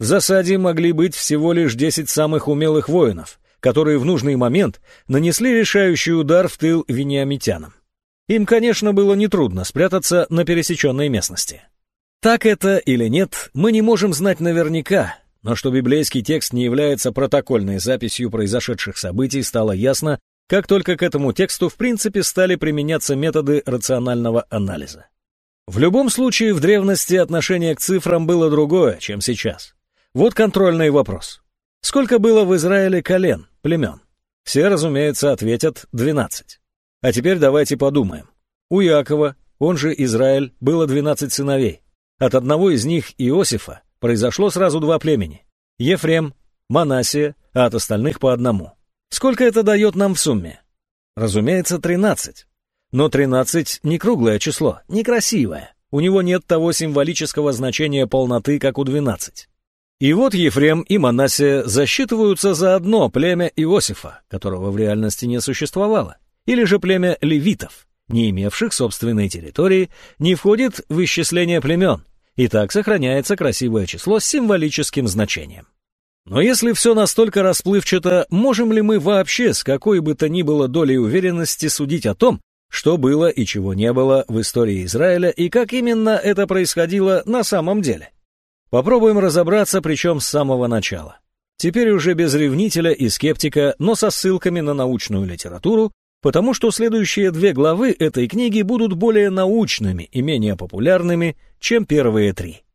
Speaker 1: В засаде могли быть всего лишь 10 самых умелых воинов, которые в нужный момент нанесли решающий удар в тыл вениамитянам. Им, конечно, было нетрудно спрятаться на пересеченной местности. Так это или нет, мы не можем знать наверняка, но что библейский текст не является протокольной записью произошедших событий, стало ясно, как только к этому тексту в принципе стали применяться методы рационального анализа. В любом случае, в древности отношение к цифрам было другое, чем сейчас. Вот контрольный вопрос. Сколько было в Израиле колен, племен? Все, разумеется, ответят 12. А теперь давайте подумаем. У Якова, он же Израиль, было 12 сыновей. От одного из них, Иосифа, произошло сразу два племени. Ефрем, Манасия, а от остальных по одному. Сколько это дает нам в сумме? Разумеется, 13. Но 13 не круглое число, некрасивое. У него нет того символического значения полноты, как у 12. И вот Ефрем и Манасия засчитываются за одно племя Иосифа, которого в реальности не существовало, или же племя левитов, не имевших собственной территории, не входит в исчисление племен, и так сохраняется красивое число с символическим значением. Но если все настолько расплывчато, можем ли мы вообще с какой бы то ни было долей уверенности судить о том, что было и чего не было в истории Израиля и как именно это происходило на самом деле. Попробуем разобраться, причем с самого начала. Теперь уже без ревнителя и скептика, но со ссылками на научную литературу, потому что следующие две главы этой книги будут более научными и менее популярными, чем первые три.